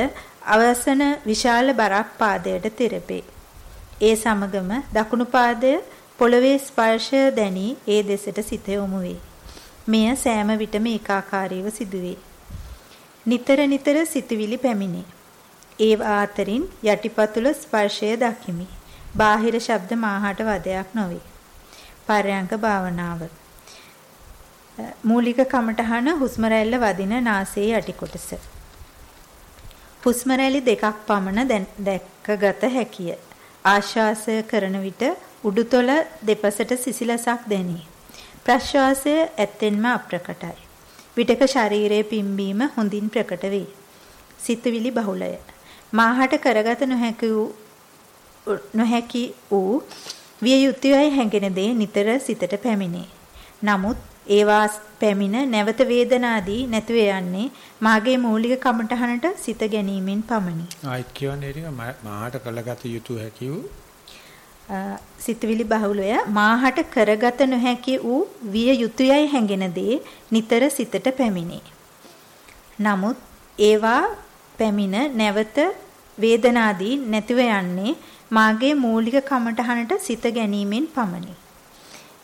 අවසන විශාල බරක් පාදයට තෙරපේ. ඒ සමගම දකුණු පාදය පොළවේ ස්පර්ශය දැනී ඒ දෙසට සිත යොමු වේ. මෙය සෑම විටම ඒකාකාරීව සිදුවේ. නිතර නිතර සිතුවිලි පැමිණේ. ඒ අතරින් යටිපතුල ස්පර්ශය දකිමි. බාහිර ශබ්ද මාහට වදයක් නොවේ. පරයන්ක භාවනාව. මූලික කමටහන හුස්ම රැල්ල වදින නාසයේ යටි කොටස. හුස්ම රැලි දෙකක් පමණ දැක්කගත හැකිය. ආශ්වාසය කරන විට උඩුතොල දෙපසට සිසිලසක් දැනේ. ප්‍රශ්වාසය ඇත්තෙන්ම අප්‍රකටයි. විටක ශරීරයේ පිම්බීම හොඳින් ප්‍රකට වේ. සිතවිලි බහුලය. මාහට කරගත නොහැකි වූ නොහැකි වූ විය යුතුයයි හැඟෙන දේ නිතර සිතට පැමිණේ. නමුත් ඒවා පැමිණ නැවත වේදනාදී නැතුව යන්නේ මාගේ මූලික කමටහනට සිත ගැනීමෙන් පමණි.
ආයිත් කියවන්නේ ටික මාහට කළගත යුතු හැකි වූ
සිතවිලි බහුලය මාහට කරගත නොහැකි වූ විය යුතුයයි හැඟෙන දේ නිතර සිතට පැමිණේ. නමුත් ඒවා පැමිණ නැවත වේදනාදී නැතිව යන්නේ මාගේ මූලික කමටහනට සිත ගැනීමෙන් පමණි.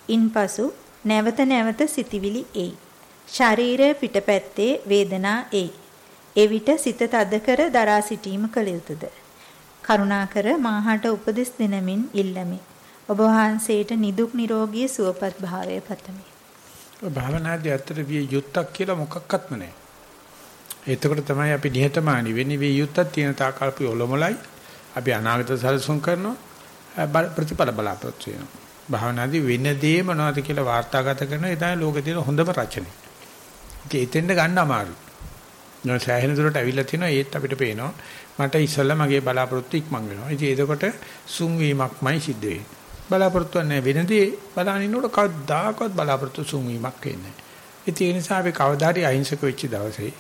ඉන්පසු නැවත නැවත සිතිවිලි එයි. ශරීරය පිටපැත්තේ වේදනා එයි. එවිට සිත තද කර දරා සිටීම කළ යුතුයද? කරුණාකර මාහට උපදෙස් දෙනමින් ඉල්ලමි. ඔබ වහන්සේට නිදුක් නිරෝගී සුවපත් භාවය පතමි.
භාවනාදී ඇත්තට විය යුත්තක් කියලා මොකක්වත්ම නැහැ. එතකොට තමයි අපි නිහතමානී වෙන්නේ විය යුත්තක් තියෙන තාකල්පි ඔලොමලයි. අපි අනාගත සැලසුම් කරනවා ප්‍රතිඵල බලාපොරොත්තු වෙනවා. භාවනාදී වෙන දේ මොනවද කියලා වාර්තාගත කරන ඒ තමයි ලෝකේ තියෙන හොඳම රචනය. ඉතින් එතෙන්ද ගන්න අමාරුයි. නෝ සෑහෙන දුරට ඇවිල්ලා තිනවා ඒත් අපිට පේනවා මට ඉස්සල්ලා මගේ බලාපොරොත්තු ඉක්මන් වෙනවා. ඉතින් එතකොට සුන් වීමක්මයි සිද්ධ වෙන්නේ. බලාපොරොත්තු නැහැ වෙනදී බලන ඉන්නකොට කවදාකවත් බලාපොරොත්තු සුන් වීමක් වෙන්නේ නැහැ. ඉතින් ඒ නිසා අපි කවදාරි අහිංසක වෙච්ච දවසේ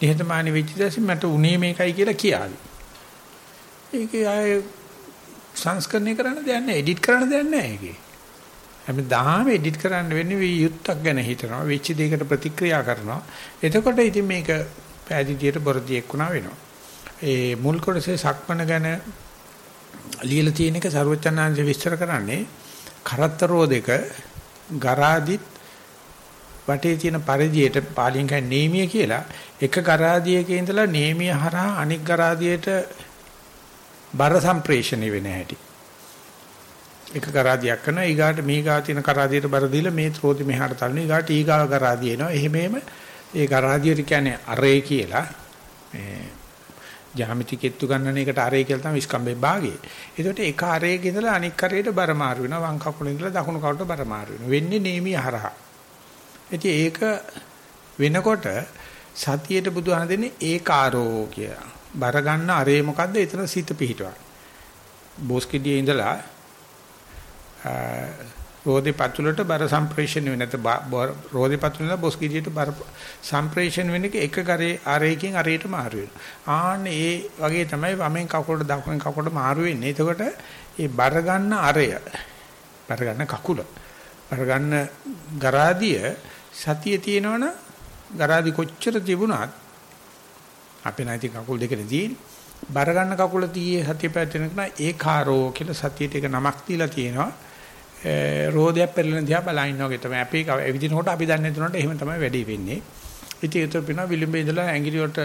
නිහතමානී වෙච්ච දවසේ මට උනේ මේකයි කියලා කියාවි. ඒකේ ආයේ සංස්කරණය කරන්න දෙයක් නැහැ. එඩිට් කරන්න දෙයක් නැහැ ඒකේ. හැමදාම එඩිට් කරන්න වෙන්නේ වී යුත්තක් ගැන හිතනවා. වෙච්ච දෙයකට ප්‍රතික්‍රියා කරනවා. එතකොට ඉතින් මේක පෑදීතියට බොරදියෙක් වුණා වෙනවා. ඒ මුල් කොටසේ සක්මන ගැන ලියලා තියෙන එක ਸਰවචනාංශ විස්තර කරන්නේ කරත්තරෝ දෙක ගරාදිත් වටේ තියෙන පරිධියට පාලියෙන් කියන්නේ නේමිය කියලා එක ගරාදියක ඉඳලා නේමිය හරහා අනික් ගරාදියට බර සම්ප්‍රේෂණය වෙන හැටි. එක කරාදියක් කරනවා ඊගාට මීගා තියෙන කරාදියට බර දීලා මේ ත්‍රෝති මෙහාට තල්න ඊගාට ඊගාව කරාදිය එනවා. එහෙමම ඒ කරාදියට කියන්නේ අරේ කියලා මේ ජ්‍යාමිති කෙත්තු ගන්නන එකට අරේ කියලා තමයි ස්කම්බේ භාගය. ඒකට එක අරේක ඉඳලා අනික් කරේට බර මාරු වෙනවා. වම් කකුලේ ඉඳලා දකුණු කකුලට බර මාරු වෙනවා. වෙන්නේ නේමිය හරහා. ඉතින් ඒක වෙනකොට සතියේට බුදුහාම දෙන්නේ ඒකාරෝ කියලා. බර ගන්න අරේ මොකද්ද? එතන සිත පිහිටවන. බෝස්කෙඩියේ ඉඳලා රෝදේ පතුලට බර සම්ප්‍රේෂණය වෙන නැත්නම් රෝදේ පතුලෙන් බෝස්කෙඩියට බර සම්ප්‍රේෂණ වෙන එක එක කරේ අරේකින් අරේට මාරු වෙනවා. ආන්න ඒ වගේ තමයි වමෙන් කකුලට දකුණෙන් කකුලට මාරු වෙන්නේ. එතකොට ඒ බර ගන්න අරය බර ගන්න කකුල බර ගන්න ගරාදිය සතිය තියෙනවනම් ගරාදි කොච්චර තිබුණත් අපේ නැති කකුල් දෙකේ තියෙන්නේ. බර ගන්න කකුල තියේ සතිය පැත්තෙන කෙනා ඒකාරෝ කියලා සතියට එක නමක් දීලා තියෙනවා. රෝදයක් පෙරලෙන දිහා බලන ඉන්නවා වගේ තමයි. අපි එවිදිනකොට අපි දන්නේ නැතුනට එහෙම තමයි වැඩි වෙන්නේ. ඉතින් ඒතර පිනා විලම්බේ ඉඳලා ඇඟිලි වලට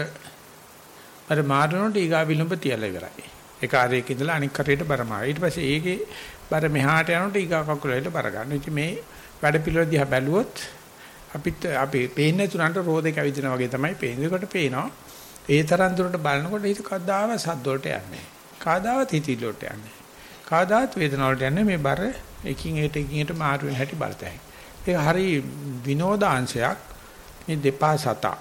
අර මාරනොට ඊගා විලම්බ තියලා ඉවරයි. ඒ කාර්යයක ඉඳලා අනික් කරේට බර මාර. ඊට පස්සේ ඒකේ බර මෙහාට යනකොට ඊගා කකුල වලට බර ගන්න. ඉතින් මේ වැඩ පිළිවෙල දිහා බැලුවොත් අපිට අපි පේන්නේ තුනන්ට රෝදේ කැවිදිනා වගේ තමයි පේන්නේ. ඒකට පේනවා. ඒ තරම් දුරට බලනකොට හිත කද්දාව සද්ද වලට යන්නේ. කාදාවත් හිතිලි වලට යන්නේ. කාදාවත් වේදනාව වලට යන්නේ මේ බර එකින් එකට එකින් එකට මාරු වෙන හැටි බලතයි. ඒක හරි විනෝදාංශයක්. මේ දෙපා සතා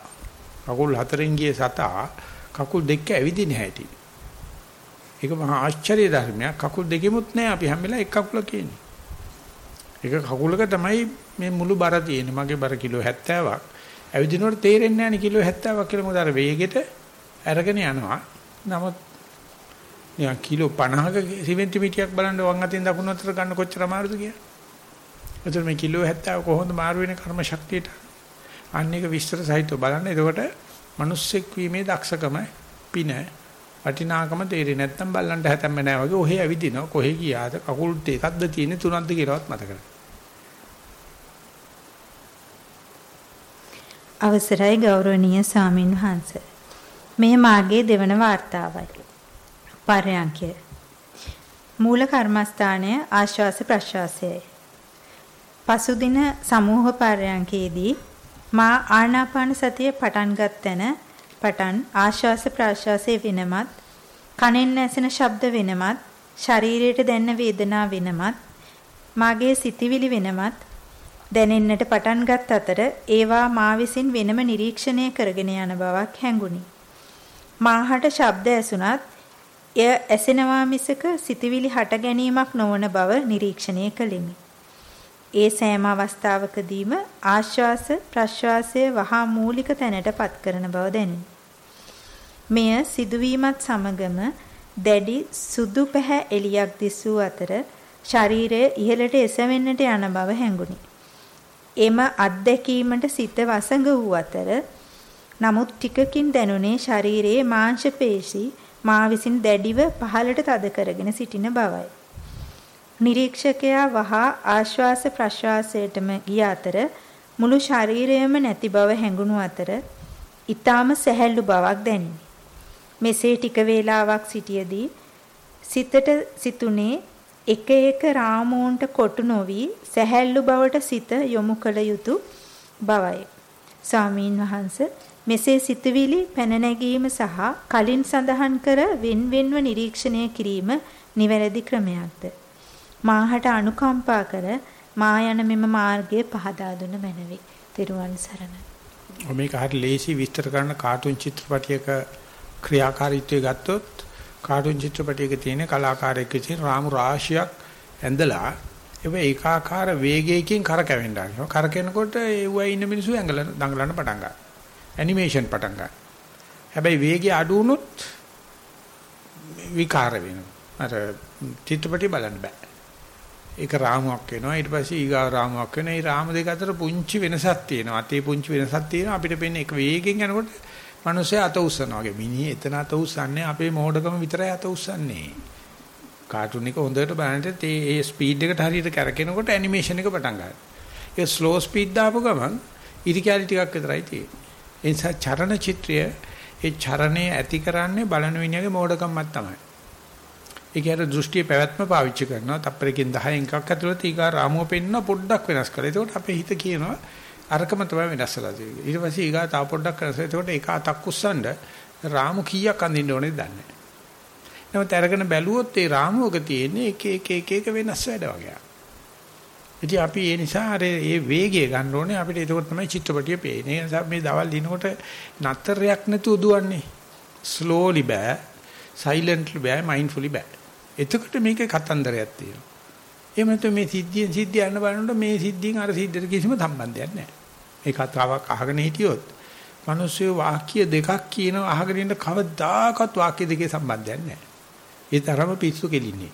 කකුල් හතරෙන් ගිය සතා කකුල් දෙක ඇවිදින හැටි. ඒක මහා ආශ්චර්ය ධර්මයක්. කකුල් දෙකෙමුත් නැහැ අපි හැම වෙලාවෙම එක කකුලක කියන්නේ. එක කකුලක තමයි මේ මුළු බර තියෙන්නේ. මගේ බර කිලෝ 70ක්. ඇවිදිනකොට තේරෙන්නේ නැහැ නේ කිලෝ 70ක් කියලා මොකද අර වේගෙට අරගෙන යනවා. නමුත් නිකන් කිලෝ 50ක සිමෙන්ති මිටියක් බලන්න වම් අතින් දකුණු අතට ගන්න කොච්චර අමාරුද කියලා. එතකොට මේ කිලෝ 70 කොහොමද මාරු වෙන කර්ම ශක්තියට? අන්න එක විස්තර සහිතව බලන්න. එතකොට මිනිස්සෙක් වීමේ දක්ෂකම පින වටිනාකම තේරෙන්නේ නැත්නම් බල්ලන්ට හැතැම්ම නැහැ වගේ ඔහෙ ඇවිදිනවා. කොහෙ ගියාද? කකුල් දෙකක්ද තියෙන්නේ තුනක්ද කියලාවත් මතක නැහැ.
අවසරයි ගෞරවනීය සාමින් වහන්ස. මේ මාගේ දෙවන වார்த்தාවයි. පරයන්කය. මූල කර්මස්ථානය ආශ්වාස ප්‍රශ්වාසයයි. පසුදින සමූහ පරයන්කේදී මා ආනාපාන සතිය පටන් ගන්න පටන් ආශ්වාස ප්‍රශ්වාසයේ වෙනමත් කනෙන් ඇසෙන ශබ්ද වෙනමත් ශරීරයට දැනෙන වේදනා වෙනමත් මාගේ සිතිවිලි වෙනමත් දැනෙන්නට පටන් ගත් අතර ඒවා මා විසින් වෙනම නිරීක්ෂණය කරගෙන යන බවක් හැඟුණි. මාහට ශබ්ද ඇසුණත් එය ඇසෙනවා මිසක සිතිවිලි හට ගැනීමක් නොවන බව නිරීක්ෂණය කළෙමි. ඒ සෑම අවස්ථාවකදීම ආශ්වාස ප්‍රශ්වාසය වහා මූලික තැනටපත් කරන බව දැනේ. මෙය සිදුවීමත් සමගම දැඩි සුදු පැහැ එළියක් දිසූ අතර ශරීරය ඉහළට එසවෙන්නට යන බව හැඟුණි. එම අත්දැකීමට සිත වසඟ වූ අතර නමුත් ටිකකින් දැනුනේ ශරීරයේ මාංශ පේශි මා විසින් දැඩිව පහළට තද කරගෙන සිටින බවයි. නිරීක්ෂකයා වහා ආශ්වාස ප්‍රශ්වාසයටම ගිය අතර මුළු ශරීරයම නැති බව හැඟුණු අතර ඊටාම සැහැල්ලු බවක් දැනිනි. මෙසේ ටික වේලාවක් සිටියේදී සිතට සිතුනේ එක එක රාමෝන්ට කොටු නොවි සැහැල්ලු බවට සිත යොමු කළ යුතු බවයි. ස්වාමීන් වහන්ස මෙසේ සිතවිලි පැන නැගීම සහ කලින් සඳහන් කර වෙන් වෙන්ව නිරීක්ෂණය කිරීම නිවැරදි ක්‍රමයක්ද? මාහට අනුකම්පා කර මා යන මෙම මාර්ගය පහදා දුන මැනවි. තෙරුවන් සරණයි.
මේක හරි ලේසි විස්තර කරන කාටුන් චිත්‍රපටයක ක්‍රියාකාරීත්වය ගත්තොත් කාටුන් චිත්‍රපටයක තියෙන කලාකාරයෙක් විසින් රාමු රාශියක් ඇඳලා ඒව ඒකාකාර වේගයකින් කරකැවෙන්න ගන්නවා. කරකැවෙනකොට ඒවයි ඉන්න මිනිස්සු ඇඟල දඟලන්න පටන් ගන්නවා. ඇනිමේෂන් පටන් ගන්නවා. හැබැයි වේගය අඩු වුණොත් විකාර වෙනවා. අර චිත්‍රපටිය බලන්න බෑ. ඒක රාමුවක් වෙනවා ඊට පස්සේ ඊගා රාමුවක් වෙනවා. මේ රාම දෙක අතර පුංචි වෙනසක් තියෙනවා. අතේ පුංචි වෙනසක් තියෙනවා. අපිට පේන්නේ එක වේගෙන් යනකොට මිනිස්සයා අත උස්සනවා වගේ. මිනිහ එතන අත උස්සන්නේ අපේ මෝඩකම විතරයි අත උස්සන්නේ. කාටුන් එක හොඳට බලනකොට ඒ ස්පීඩ් එකට හරියට කරකිනකොට ඇනිමේෂන් එක පටන් ගන්නවා. ඒ ස්ලෝ ස්පීඩ් දාපු ගමන් ඉරි කැලි ටිකක් විතරයි තියෙන්නේ. ඒ නිසා චරණ චිත්‍රය ඒ චරණය ඇති කරන්නේ බලන විඤ්ඤාගේ මෝඩකමක් තමයි. ඒක යට දෘෂ්ටියේ පැවැත්ම පාවිච්චි කරනවා. තප්පරකින් 10න් එකක් ඇතුළත ඊගා රාමුව පෙන්න පොඩ්ඩක් වෙනස් කරලා. එතකොට අපේ හිත කියනවා අරකම තමයි වෙනස්ලා තියෙන්නේ. ඊට පස්සේ ඊගා තව පොඩ්ඩක් කරලා. එතකොට ඒක අතක් උස්සන්න රාමු කීයක් අඳින්න ඕනේද දන්නේ නැහැ. නමුත් අරගෙන බැලුවොත් ඒ රාමුවක තියෙන්නේ එක එක එක එක වෙනස් වැඩ වගේ. ඉතින් අපි ඒ නිසා අර ඒ වේගය ගන්න ඕනේ අපිට ඒක තමයි චිත්‍රපටිය පේන්නේ. ඒ නිසා මේ දවල් දිනකොට නතරයක් නැතුව දුවන්නේ. slowly බෑ, silently බෑ, mindfully බෑ. එතකොට මේකේ කතන්දරයක් තියෙනවා. එහෙම නැත්නම් මේ සිද්ධියෙන් සිද්ධිය යන බලනකොට මේ සිද්ධියෙන් අර සිද්ධියට කිසිම සම්බන්ධයක් නැහැ. මේ කතාවක් අහගෙන හිටියොත් මිනිස්සු වාක්‍ය දෙකක් කියනවා අහගෙන ඉන්න කවදාකවත් වාක්‍ය දෙකේ සම්බන්ධයක් නැහැ. ඒ තරම පිස්සු කෙලින්නේ.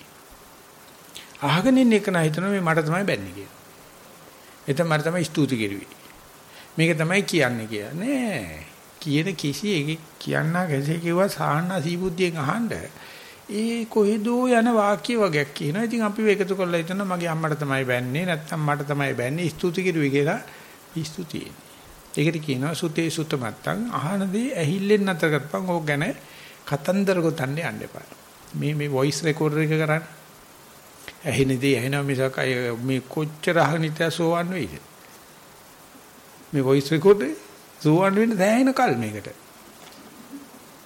අහගෙන ඉන්න එක නම් හිතනවා මේ මට තමයි බැන්නේ කියලා. එතන මට තමයි ස්තුති කෙරුවේ. මේක තමයි කියන්නේ කියන්නේ. කියන කිසි එකක් කියන්න කෙසේ කිව්වා සාහනා සීබුද්ධියෙන් අහන්න. ඒ කොහෙදෝ යන වාක්‍ය වගේක් කියනවා. ඉතින් අපි එකතු කරලා හිතන මගේ අම්මට තමයි බැන්නේ නැත්නම් මට තමයි බැන්නේ ස්තුති කෙරුවේ කියලා ස්තුතියි. ඒකට කියනවා සුතේ සුත මත්තන් අහනදී ඇහිල්ලෙන් නැතර කරපන් ඕක ගැන කතන්දර ගොතන්න යන්න එපා. මේ මේ වොයිස් රෙකෝඩර් එක කරන්නේ. ඇහෙනදී ඇහෙනවා මිසක් අය මේ කොච්චර අහගෙන ඉතියා සෝවන් වෙයිද? මේ වොයිස් රෙකෝඩර් සෝවන් වෙන්න දැහැින කල් මේකට.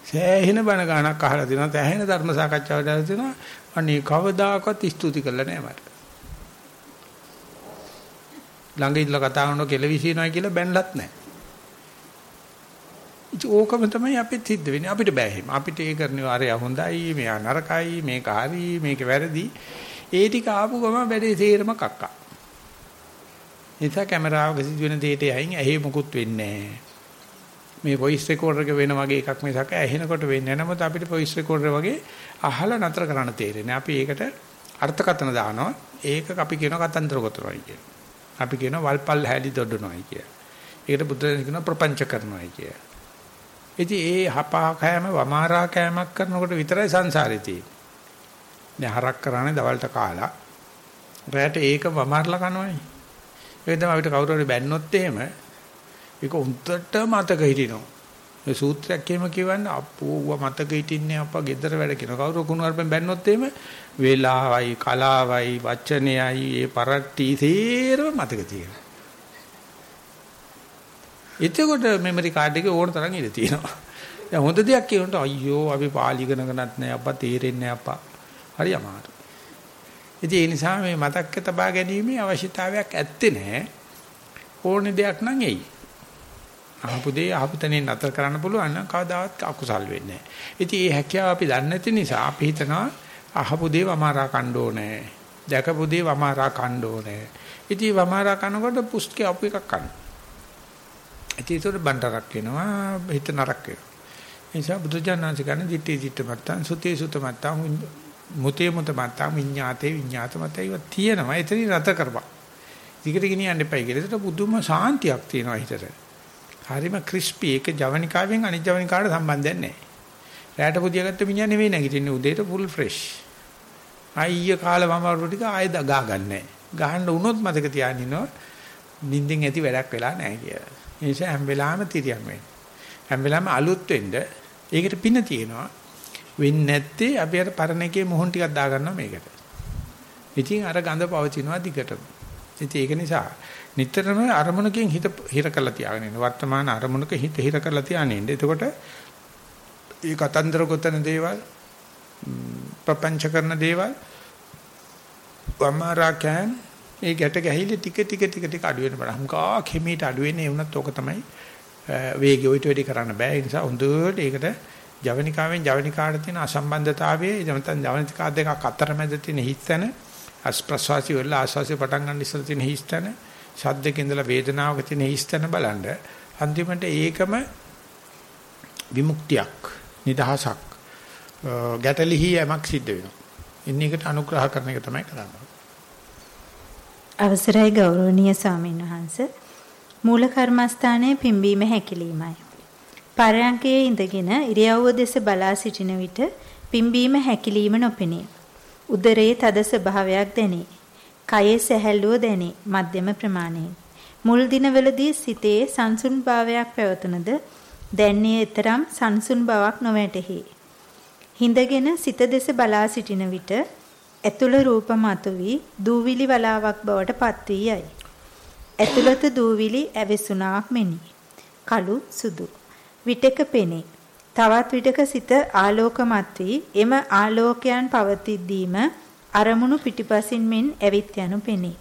සෑහෙන බණ ගානක් අහලා දෙනවා සෑහෙන ධර්ම සාකච්ඡාවක් දාලා දෙනවා අනේ කවදාකවත් ස්තුති කළා නෑ මට ළඟ ඉඳලා කතා කරනකොට කෙලවිසිනවා කියලා බැනලත් නෑ ඉතින් ඕකම තමයි අපිට සිද්ධ වෙන්නේ අපිට බෑ එහෙම අපිට ඒ කරන්නේ අරය හොඳයි මෙයා නරකයි මේක හරි මේක වැරදි ඒ ටික ආපු ගම වැඩේ තේරම කක්කා නිසා කැමරාවක සිදුවෙන දෙයට යයින් ඇහි මොකුත් වෙන්නේ නෑ මේ වොයිස් රෙකෝඩර් එක වෙන වගේ එකක් මිසක ඇහෙනකොට වෙන්නේ නැහැ. නමුත් අපිට වොයිස් රෙකෝඩර් වගේ අහලා නතර කරන්න තේරෙන්නේ. අපි ඒකට අර්ථකථන දානවා. ඒක අපි කියන කතන්දර ගොතනවායි කියන. අපි කියන වල්පල් හැලි දොඩනවායි කිය. ඒකට බුදුරජාණන් කියන ප්‍රපංච කරනවායි කිය. ඉතින් ඒ හපා කෑම වමාරා කෑමක් කරනකොට විතරයි සංසාරේ තියෙන්නේ. දැන් හරක් කරන්නේ දවල්ට කාලා රැට ඒක වමාරලා කනවනේ. ඒ තමයි අපිට කවුරු හරි බැන්නොත් එහෙම ඒක උන්ටට මතක හිටිනවා. ඒ සූත්‍රයක් එහෙම කියවන්න අපෝව මතක හිටින්නේ අප්පා gedara වැඩ කියන කවුරු කුණු අරපෙන් බැන්නොත් එහෙම වේලාවයි කලාවයි වචනයයි ඒ පරට්ටි තේරම මතක තියෙනවා. එතකොට මෙමරි කාඩ් එකේ ඕන තරම් ඉඳ තියෙනවා. දැන් හොඳ දෙයක් කියනකොට අයියෝ අපි පාලි ඉගෙනගෙනත් නැහැ අප්පා තේරෙන්නේ නැහැ අප්පා. හරි අමාරු. ඉතින් ඒ නිසා මේ මතක්ක තබා ගැනීමේ අවශ්‍යතාවයක් ඇත්තේ නැහැ. ඕනේ දෙයක් නම් එයි. අහපු දේ අහපු තැනින් නතර කරන්න පුළුවන් නම් කවදාවත් අකුසල් වෙන්නේ නැහැ. ඉතින් මේ හැකියාව අපි දන්නේ නැති නිසා අපි හිතනවා අහපු දේ වමාරා කණ්ඩ ඕනේ. දැකපු දේ වමාරා කණ්ඩ ඕනේ. ඉතින් වමාරා කනකොට පුස්තකේ අපු එකක් කන්න. ඉතින් ඒතර බණ්ඩරක් වෙනවා හිත නරක වෙනවා. ඒ නිසා බුදුජානනාංශ ගන්න දිට්ඨි දිට්ඨ මත්තං සුතේ සුත මත්තං මුතේ මුත මත්තං විඤ්ඤාතේ විඤ්ඤාත මතය ඉව තියෙනවා. එතනින් රත කරපන්. ඊකට ගෙනියන්න එපයි කියලා. ඒකට බුදුම සාන්තියක් තියෙනවා හිතට. හරිම ක්‍රිස්පි ඒක ජවනිකාවෙන් අනිත් ජවනිකාට සම්බන්ධයක් නැහැ. රැට පුදියාගත්ත මිනිහා නෙවෙයි නැගිටින්නේ උදේට ෆුල් ෆ්‍රෙෂ්. අයිය කාලා වමරු ටික ආයෙ දගා ගන්නෑ. ගහන්න වුණොත් මතක තියාගෙන ඉන්නවා නිින්දෙන් ඇති වැඩක් වෙලා නැහැ කියලා. ඒ නිසා හැම වෙලාවෙම තිරියම් වෙන්න. හැම වෙලාවෙම අලුත් වෙන්න ඒකට පින තියෙනවා. වෙන්නේ නැත්තේ අපි අර පරණ එකේ මොහොන් ටිකක් දා ගන්නවා මේකට. ඉතින් අර ගඳ පවතිනවා දිගටම. ඉතින් ඒක නිසා නිතරම අරමුණකින් හිත හිර කරලා තියාගෙන ඉන්න. වර්තමාන අරමුණක හිත හිර කරලා තියාගෙන ඉන්න. එතකොට ඒ කතන්දර ගොතන දේවල් ප්‍රපංච කරන දේවල් වමාරාකයන් ඒ ගැට ගැහිලි ටික ටික ටික ටික අඩු වෙන බඩ. හම්කා කෙමීට අඩු වෙන්නේ වුණත් ඕක තමයි වේගය ඔයිට වැඩි කරන්න බෑ. ඒ නිසා හොඳට ඒකට ජවනිකාවෙන් ජවනිකාට තියෙන අසම්බන්ධතාවයේ නැත්නම් ජවනිකා දෙකක් අතරමැද තියෙන හිස්තන අස්ප්‍රසවාසී වල ආස්වාසිය පටන් ගන්න ඉස්සර තියෙන හිස්තන සද්දක ඉඳලා වේදනාවක තියෙන හිස්තන බලන්න අන්තිමට ඒකම විමුක්තියක් නිදහසක් ගැටලිහි යමක් සිද්ධ වෙනවා. ඉන්න එකට අනුග්‍රහ කරන එක තමයි කරන්නේ.
අවසරයි ගෞරවනීය ස්වාමීන් වහන්ස මූල කර්මස්ථානයේ පිම්බීම හැකිලීමයි. පරයන්කයේ ඉඳගෙන ඉරියව්ව දෙස බලා සිටින විට පිම්බීම හැකිලීම නොපෙනේ. උදරයේ තද ස්වභාවයක් දැනේ. කයේ සැහැල්ලුව දැනේ මධ්‍යම ප්‍රමාණයෙන්. මුල් දිනවලදී සිතේ සංසුන් භාවයක් පැවතුනද දැන්නේ තරම් සංසුන් බවක් නොවැටහි. හිඳගෙන සිත දෙස බලා සිටින විට ඇතුළ රූප මතුවී දූවිලි වලාවක් බවට පත්වී යයි. ඇතුළත දූවිලි ඇවිසුණාක් මෙනි. කළු සුදු. විටක පෙනේ. තවත් විටක සිත ආලෝකමත් වී එම ආලෝකයන් පවතිද්දීම අරමුණු පිටිපසින් මෙන් ඇවිත් යනු පෙනේ.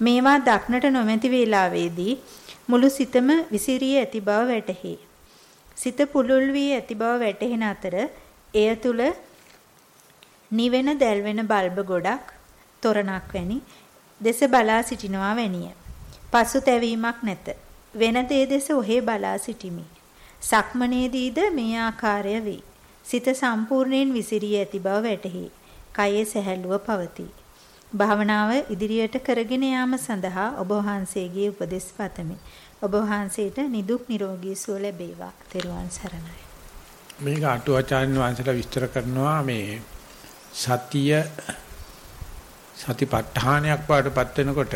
මේවා දක්නට නොමැති වේලාවේදී මුළු සිතම විසිරී ඇති බව වැටහි. සිත පුලුල් වී ඇති බව වැටහෙන අතර එය තුල නිවෙන දැල්වෙන බල්බ ගොඩක් තොරණක් වැනි දෙස බලා සිටිනවා වැනිය. පසුතැවීමක් නැත. වෙන දේ දෙස ඔහේ බලා සිටිමි. සක්මනේදීද මේ ආකාරය වේ. සිත සම්පූර්ණයෙන් විසිරී ඇති බව වැටහි. කයේ සැහැල්ලුව පවතී. භාවනාව ඉදිරියට කරගෙන යාම සඳහා ඔබ වහන්සේගේ උපදෙස් පතමි. ඔබ වහන්සේට නිදුක් නිරෝගී සුව ලැබේවා. තෙරුවන් සරණයි.
මේක අටුවාචාර්ය වංශලා විස්තර කරනවා මේ සතිය සතිපට්ඨානයක් වඩපත් වෙනකොට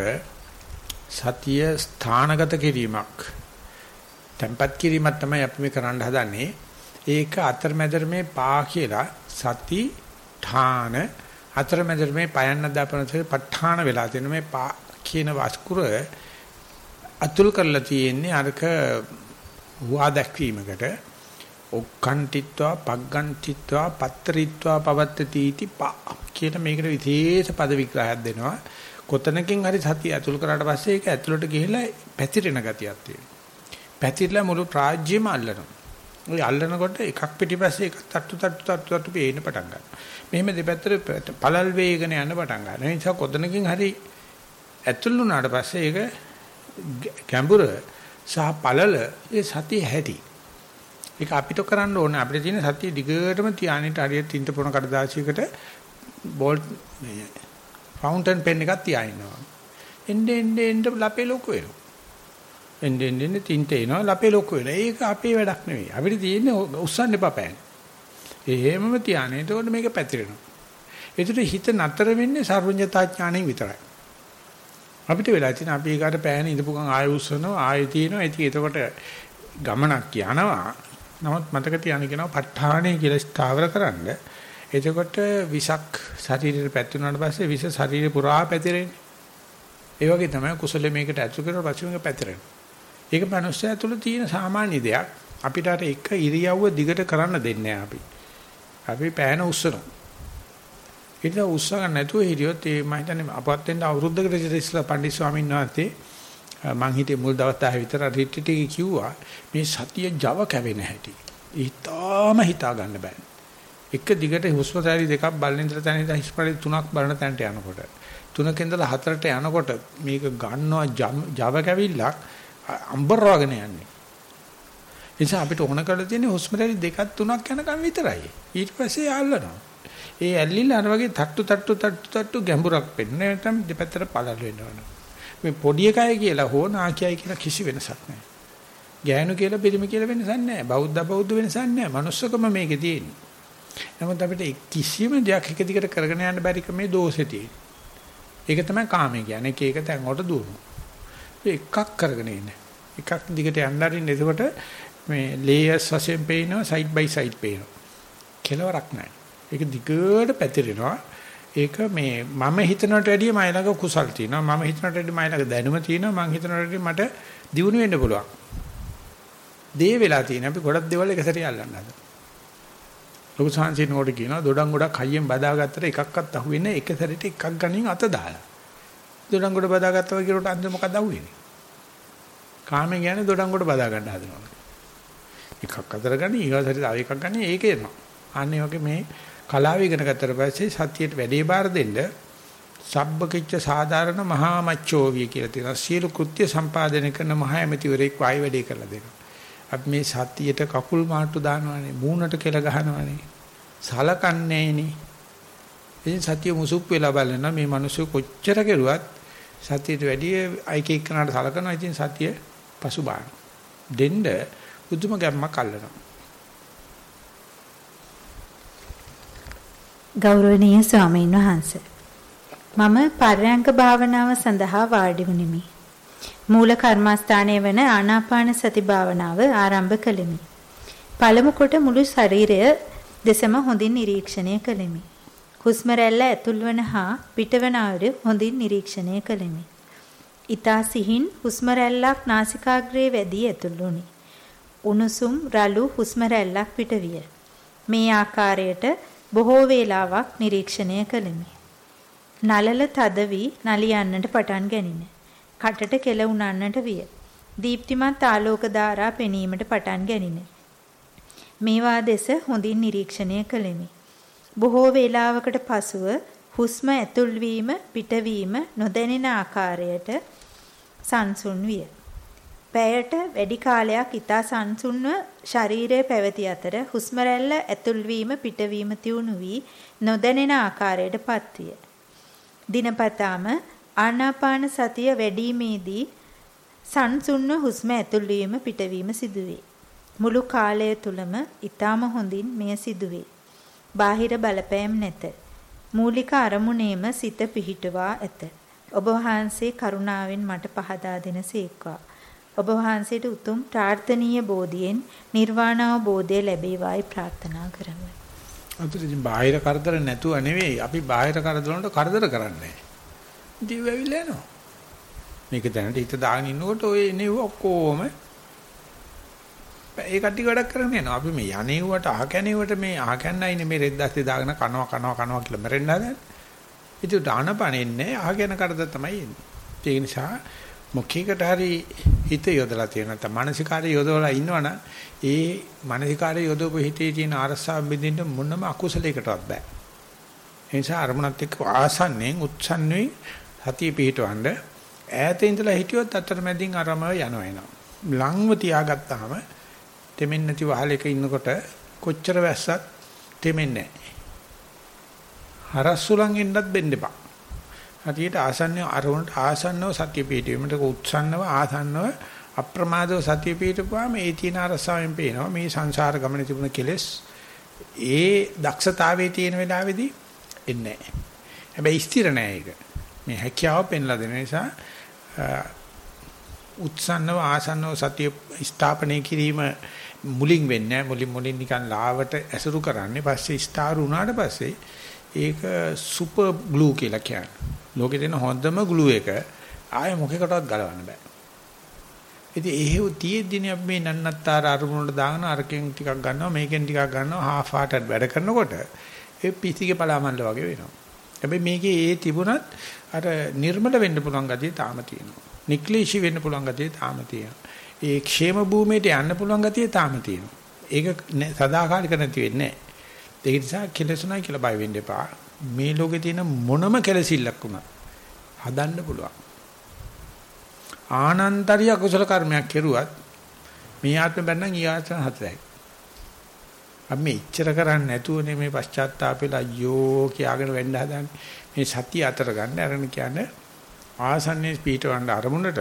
සතිය ස්ථානගත කිරීමක් tempat කිරීමක් තමයි අපි මේ කරන්න හදන්නේ. ඒක අතරමැදට මේ පා කියලා සති ඨාන අතරමැදට මේ පයන්න දාපනසේ ප ဋ ාණ වෙලා තියෙන මේ පා කියන වස්කුර අතුල් කරලා තියෙන්නේ අරක හුවා දැක්වීමකට ඔක්කන්තිත්වා පග්ගන්තිත්වා පත්තරිත්වා පවත්තති इति පා කියන මේකට විශේෂ පද විග්‍රහයක් දෙනවා කොතනකින් හරි සතිය අතුල් කරාට පස්සේ ඒක ඇතුළට ගිහිලා පැතිරෙන ගතියක් තියෙනවා පැතිරලා මුළු රාජ්‍යෙම අල්ලනවා ඔය අල්ලනකොට එකක් පිටිපස්සේ එකක් තට්ටු තට්ටු තට්ටු තට්ටු පේන්න පටන් ගන්නවා. මෙහෙම දෙපැත්තට පළල් වේගන යන්න පටන් ගන්නවා. ඒ නිසා කොතනකින් හරි ඇතුල් වුණාට පස්සේ ඒක ගැඹුර සහ පළල ඒ සතිය හැටි. ඒක අපිට කරන්න ඕනේ අපිට තියෙන සතිය දිගටම තියානිට හරියට තින්ත පොන කඩදාසියකට බෝල්ට් මේ ෆවුන්ටන් පෙන් එකක් තියා ඉන්නවා. එන්නේ එන්නේ එන්නේ ලපේ ලොකු වෙනවා. එන්නේ එන්නේ තින්ත එනවා ලපේ ලොකු වෙනවා. ඒක අපේ වැඩක් නෙවෙයි. අපිට තියෙන්නේ උස්සන්න එපා පෑන්. එහෙමම තියානේ. එතකොට මේක පැතිරෙනවා. ඒකට හිත නතර වෙන්නේ සර්වඥතා ඥාණයෙන් විතරයි. අපිට වෙලා තියෙන අපි ඒකට පෑන ඉඳපු ගමන් ආයෙ උස්සනවා ආයෙ තියෙනවා. ඉතින් එතකොට ගමනක් යනවා. නමුත් මතක තියාගන්න කියනවා ප ဋ ාණේ කියලා ස්ථාවර කරන්න. එතකොට විසක් ශරීරෙට පැතුනාට පස්සේ විස ශරීරේ පුරා පැතිරෙන්නේ. ඒ වගේ තමයි කුසල මේකට ඇතුළු කරලා පස්සේ මේක පැතිරෙනවා. ඒක මනුස්සය තුළ තියෙන සාමාන්‍ය දෙයක්. අපිට අර එක ඉරියව්ව දිගට කරන්න දෙන්නේ අපි. අපි පෑන උස්සනවා. ඊට උස්ස ගන්න නැතුව හිටියොත් ඒ මම හිතන්නේ අපවත් වෙන්න අවුරුද්දකට ඉස්සෙල්ලා පණ්ඩිත ස්වාමීන් වහන්සේ මං හිතේ මුල් දවස් 10 විතර රිට්‍රීට් එකේ කිව්වා මේ සතිය Java කැවෙන හැටි. ඊටාම හිතා ගන්න බෑ. එක දිගට හුස්ම සැරි දෙකක් බලන ඉඳලා තැන ඉඳලා හිස්පරි තුනක් බලන තැනට යනකොට තුනක ඉඳලා හතරට යනකොට මේක ගන්නවා Java කැවිල්ලක් අම්බරවගෙන යන්නේ. නිසා අපිට ඕන කරලා තියෙන්නේ හුස්ම රැලි දෙකක් තුනක් යනකම් විතරයි. ඊට පස්සේ අල්ලනවා. ඒ ඇල්ලිලා අර වගේ තට්ටු තට්ටු තට්ටු තට්ටු ගැඹුරක් වෙන්නේ නැත්නම් දෙපැත්තට පළල් වෙනවා. මේ පොඩි එකයි කියලා හෝ නාකියයි කියලා කිසි වෙනසක් නැහැ. ගෑනු කියලා පිරිමි කියලා වෙනසක් නැහැ. බෞද්ධ බෞද්ධ වෙනසක් නැහැ. manussකම මේකේ තියෙන්නේ. නමුත් අපිට කිසිම දෙයක් එක දිගට කරගෙන යන්න බැරි කමේ දෝෂේ තියෙන්නේ. ඒක තමයි කාමය කියන්නේ. එක එක තැන් වලට දුවනවා. එකක් කරගෙන ඉන්නේ. එකක් දිගට යන්න හරින්න එතකොට මේ ලේයර්ස් වශයෙන් පේනවා සයිඩ් බයි සයිඩ් පේනවා. කෙලවරක් නැහැ. ඒක දිගට පැතිරෙනවා. ඒක මේ මම හිතනට වැඩිය මයි ළඟ කුසල් තියෙනවා. මම හිතනට වැඩිය මයි ළඟ දැනුම තියෙනවා. මම හිතනට වැඩිය මට දියුණු වෙන්න පුළුවන්. දේ වෙලා තියෙන අපි ගොඩක් දේවල් එක සැරේ අල්ලන්න හදනවා. ලොකු සංසී නෝඩ කියනවා දොඩම් ගොඩක් හයියෙන් බදාගත්තට එකක්වත් අහුවෙන්නේ එක සැරේට එකක් ගණන් අත දාලා. දොඩම් ගොඩ බදාගත්තා වගේ කොට අන්තිම මොකද අහුවෙන්නේ? කාමෙන් කියන්නේ දොඩම් ගොඩ බදා ගන්න හදනවා. එකක් අතර ගන්න ඊගාසරි තව එකක් ගන්න ඒක එනවා. අන්න වගේ මේ කලාව ඉගෙන ගත්තට පස්සේ සතියට වැඩේ බාර දෙන්න සබ්බකිච්ච සාධාරණ මහා මච්චෝවිය කියලා තියෙනවා. සියලු කෘත්‍ය සම්පාදනය කරන මහා ඇමතිවරයෙක් වායි වැඩේ කරලා දෙනවා. අපි මේ සතියට කකුල් මාට්ටු දානවානේ, මූණට කෙල ගහනවානේ. සලකන්නේනේ. ඉතින් සතිය මුසුප් වෙලා බලනවා මේ මිනිස්සු කොච්චර කෙරුවත් සතියට වැඩිය අයික එක්කනට සලකනවා. ඉතින් සතිය පසුබාන. දෙන්න බුදුම ගැම්මක් අල්ලනවා.
ගෞරවනීය ස්වාමීන් වහන්සේ මම පර්යංක භාවනාව සඳහා වාඩි වුනිමි. මූල කර්මස්ථානයේ වන ආනාපාන සති භාවනාව ආරම්භ කළෙමි. පළමු කොට මුළු ශරීරය දෙසම හොඳින් නිරීක්ෂණය කළෙමි. හුස්ම රැල්ල ඇතුල් වන හා පිටවන අයුරු හොඳින් නිරීක්ෂණය කළෙමි. ඊතා සිහින් හුස්ම රැල්ලක් නාසිකාග්‍රේ වැඩි ඇතුල් වුනි. උණුසුම් රළු හුස්ම රැල්ලක් පිටවිය. මේ ආකාරයට බොහෝ වේලාවක් නිරීක්ෂණය කළෙමි. නලල තද වී නලියන්නට පටන් ගැනින. කටට කෙල උනන්නට විය. දීප්තිමත් ආලෝක ධාරා පෙනීමට පටන් ගැනින. මේවා දෙස හොඳින් නිරීක්ෂණය කළෙමි. බොහෝ වේලාවකට පසුව හුස්ම ඇතුල් වීම පිටවීම නොදැනෙන ආකාරයට සංසුන් විය. පැයට වැඩි කාලයක් ඊතා සංසුන්ව ශරීරයේ පැවති අතර හුස්ම රැල්ල ඇතුල් වීම පිටවීම තියුණු වී නොදැනෙන ආකාරයට පත්විය. දිනපතාම ආනාපාන සතිය වැඩිීමේදී සංසුන්ව හුස්ම ඇතුල් වීම පිටවීම සිදුවේ. මුළු කාලය තුලම ඊටාම හොඳින් මෙය සිදුවේ. බාහිර බලපෑම් නැත. මූලික අරමුණේම සිත පිහිටුවා ඇත. ඔබ වහන්සේ කරුණාවෙන් මට පහදා දෙනසේක්වා. ඔබ වහන්සේට උතුම් ප්‍රාර්ථනීය බෝධියෙන් නිර්වාණ අවබෝධය ලැබේවායි ප්‍රාර්ථනා කරමි.
අතට ඉතින් බාහිර කරදර නැතුව නෙවෙයි අපි බාහිර කරදර වලට කරදර කරන්නේ. ඉතින් වෙවිලා යනවා. මේක දැනට හිත දාගෙන ඉන්නකොට ඔය එනේ ඔක්කොම ඒ කට්ටිය වැඩක් කරගෙන යනවා. අපි මේ යන්නේවට අහකැනේවට මේ අහකැන්නයිනේ මේ රෙද්දස්සේ දාගෙන කනවා කනවා කනවා කියලා මැරෙන්න හදන්නේ. ඉතින් දානපණෙන්නේ අහගෙන කරදර තමයි එන්නේ. ඒ නිසා මොකීකට හරි හිත යොදලා තියෙන නැත්නම් මානසිකාරය යොදවලා ඉන්නවනම් ඒ මානසිකාරය යොදවපු හිතේ තියෙන අරසාව බෙදින්න මොනම අකුසලයකටවත් බෑ. ඒ නිසා අරමුණත් එක්ක ආසන්නෙන් උත්සන්නුයි සතිය පිහිටවන්න ඈත ඉඳලා හිටියොත් අතරමැදින් අරම යනවා එනවා. ලංව තියාගත්තාම තෙමෙන්නේ නැති වහලක ඉන්නකොට කොච්චර වැස්සත් තෙමෙන්නේ නැහැ. හරස්සුලන් එන්නත් දෙන්න එපා. හරියට ආසන්න අරමුණට ආසන්නව සතිය පිටවීමට උත්සන්නව ආසන්නව අප්‍රමාදව සතිය පිටවපුවාම ඒ තියෙන අරසාවෙන් පේනවා මේ සංසාර ගමනේ තිබුණ කෙලෙස් ඒ දක්ෂතාවයේ තියෙන වෙලාවේදී එන්නේ නැහැ. හැබැයි ස්ථිර නෑ ඒක. මේ හැකියාව පෙන්ලා දෙන නිසා උත්සන්නව ආසන්නව සතිය ස්ථාපනය කිරීම මුලින් වෙන්නේ මුලින් මුලින් නිකන් ලාවට ඇසුරු කරන්නේ පස්සේ ස්ථාර වුණාට පස්සේ ඒක සුපර් ග්ලූ කියලා කියන්නේ. ලෝකේ තියෙන හොඳම ග්ලූ එක ආයෙ මොකකටවත් ගලවන්න බෑ. ඉතින් එහෙව් තියෙද්දිනේ අපි මේ නන්නත්තර අරමුණට දාගෙන අරකින් ටිකක් ගන්නවා මේකෙන් ටිකක් ගන්නවා හාෆ් හාටඩ් වැඩ කරනකොට ඒ පිසිගේ පලාමල්ල වගේ වෙනවා. හැබැයි මේකේ ඒ තිබුණත් අර නිර්මල වෙන්න පුළුවන් ගතිය තාම තියෙනවා. නික්ලේශී වෙන්න පුළුවන් ගතිය තාම තියෙනවා. ඒ ക്ഷേම භූමියට යන්න පුළුවන් ගතිය තාම තියෙනවා. ඒක සදාකාලික නැති වෙන්නේ නැහැ. ඒක නිසා කෙලසුණයි කියලා බය වෙන්න එපා. මේ ලෝකේ තියෙන මොනම කෙලසිල්ලක් වුණා හදන්න පුළුවන්. ආනන්තරිය කුසල කර්මයක් කෙරුවත් මේ ආත්ම බැන්නම් ඊ ආත්ම හතරයි. අපි මේ ඉච්චර කරන්නේ නැතුවනේ මේ පශ්චාත්තාපෙලා අයියෝ කියාගෙන වෙන්න හදන්නේ. මේ සතිය අතර ගන්න අරගෙන කියන්නේ ආසන්නේ පීඨවන්න අරමුණට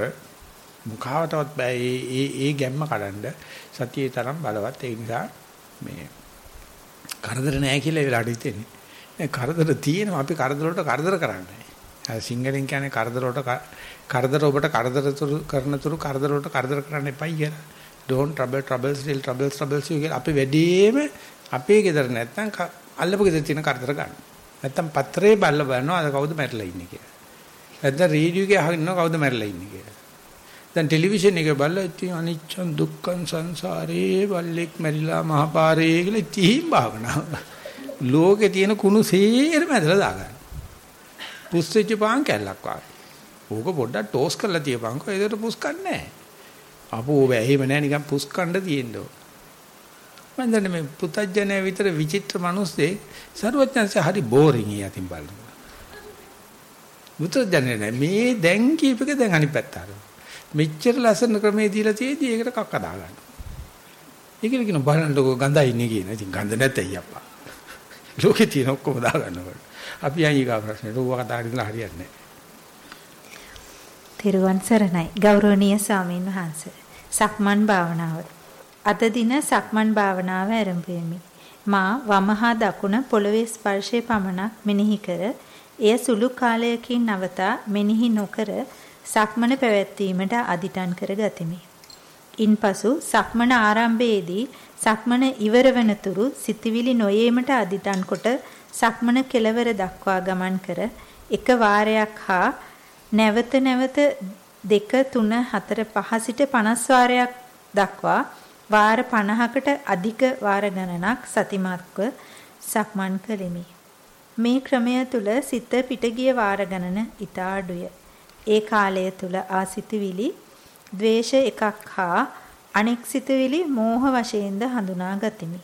මුඛාවටවත් බෑ ඒ ඒ ඒ ගැම්ම කඩන්න සතියේ තරම් බලවත් ඒ නිසා මේ කරදර නැහැ කියලා ඒ වෙලාවට හිතෙන්නේ. ඒ කරදර තියෙනවා අපි කරදර වලට කරදර කරන්නේ. අර සිංහලෙන් කියන්නේ කරදර වලට කරදර ඔබට කරදර තුරු කරන තුරු කරදර වලට කරදර කරන්න එපයි කියලා. don't trouble trouble still trouble trouble කියලා අපි වැඩිම අපේ ගෙදර නැත්තම් අල්ලපු ගෙදර තියෙන කරදර ගන්න. නැත්තම් පත්‍රේ බල්ල බලනවා අද කවුද මැරිලා ඉන්නේ කියලා. නැත්තම් රේඩියෝ එකේ අහගෙන ඉන්නවා කවුද මැරිලා ඉන්නේ කියලා. දැන් ටෙලිවිෂන් එකේ බලලා ඉතින් අනිච්චන් දුක්ඛං සංසාරේ බල්ලෙක් මැරිලා මහපාරේ කියලා ඉතින් භාවනාව. ලෝකේ තියෙන කුණු සේරම ඇදලා දාගන්න. පුස්සෙච්ච පාන් කැල්ලක් වගේ. ඕක පොඩ්ඩක් ටෝස් කරලා තියපන්කෝ ඒකට පුස් කන්නේ නැහැ. අපෝ ඔබ ඇහිම නැහැ නිකන් පුස් කන්න තියෙන්න ඕන. මම දන්නේ මේ පුතඥය විතර විචිත්‍ර මිනිස්සේ ਸਰවඥන්සේ හරි බෝරින් යතින් බලනවා. මුතඥය නෑ මේ දැන් කීපක දැන් අනිත් පැත්ත හරි. මෙච්චර ලස්සන ක්‍රමේ දීලා තියෙදි ඒකට කක්ක දා ගන්න. ඒකල කියන බලන්නකෝ ගඳයි ඉන්නේ කියන. ඉතින් ගඳ නැතයි අප්පා. ලෝකේ තියෙන ඔක්කොම දා ගන්නකොට. අපි අයියා ප්‍රශ්නේ රෝව කතා කරලා හරියන්නේ නැහැ.
තෙරුවන් සරණයි ගෞරවනීය ස්වාමීන් වහන්සේ. සක්මන් භාවනාව. අද දින සක්මන් භාවනාව ආරම්භ මා වමහා දකුණ පොළවේ ස්පර්ශයේ පමණක් මෙනෙහි කර එය සුළු කාලයකින් නවතා මෙනෙහි නොකර සක්මන පැවැත්වීමට අදිටන් කර ගතිමි. ඉන්පසු සක්මන ආරම්භයේදී සක්මන ඉවර වනතුරු සිතවිලි නොයේමට අදිටන් කොට සක්මන කෙලවර දක්වා ගමන් කර එක වාරයක් හා නැවත නැවත 2 3 4 5 සිට 50 වාරයක් දක්වා වාර 50කට අධික වාර ගණනක් සතිමත්ව සක්මන් කළෙමි. මේ ක්‍රමය තුල සිත පිට ගිය වාර ගණන ඊට අඩුය. ඒ කාලය තුල ආසිතවිලි ද්වේෂ එකක් හා අනෙක් සිතවිලි මෝහ වශයෙන්ද හඳුනා ගතිමි.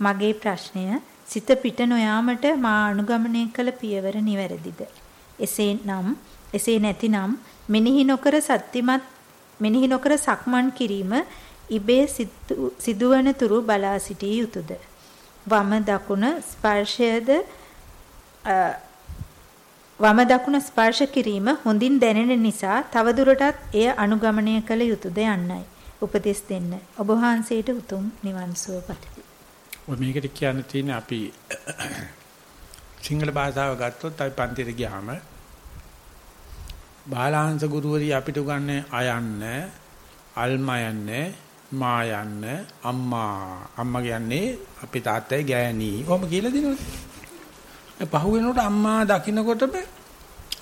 මගේ ප්‍රශ්නය සිත පිට නොයාමට මා අනුගමනය කළ පියවර නිවැරදිද? එසේනම් එසේ නැතිනම් මෙනෙහි නොකර සත්‍යමත් මෙනෙහි නොකර සක්මන් කිරීම ඉබේ සිදුවන තුරු බලා සිටිය යුතුයද? වම දකුණ ස්පර්ශයද වම දකුණ ස්පර්ශ කිරීම හොඳින් දැනෙන නිසා තවදුරටත් එය අනුගමනය කළ යුතුයද යන්නයි උපදෙස් දෙන්න. ඔබ වහන්සේට උතුම් නිවන් සුව පතමි.
ඔය මේකට කියන්න තියෙන අපි සිංහල භාෂාව ගත්තොත් අපි පන්තියට ගියාම බාලාංශ ගුරුවරිය අපිට උගන්වන්නේ අයන්න, අල්මයන්න, මායන්න, අම්මා. අම්මා කියන්නේ අපේ තාත්තයි ගෑණි. කොහොම කියලා දෙනවද? පහු වෙනකොට අම්මා දකින්නකොටම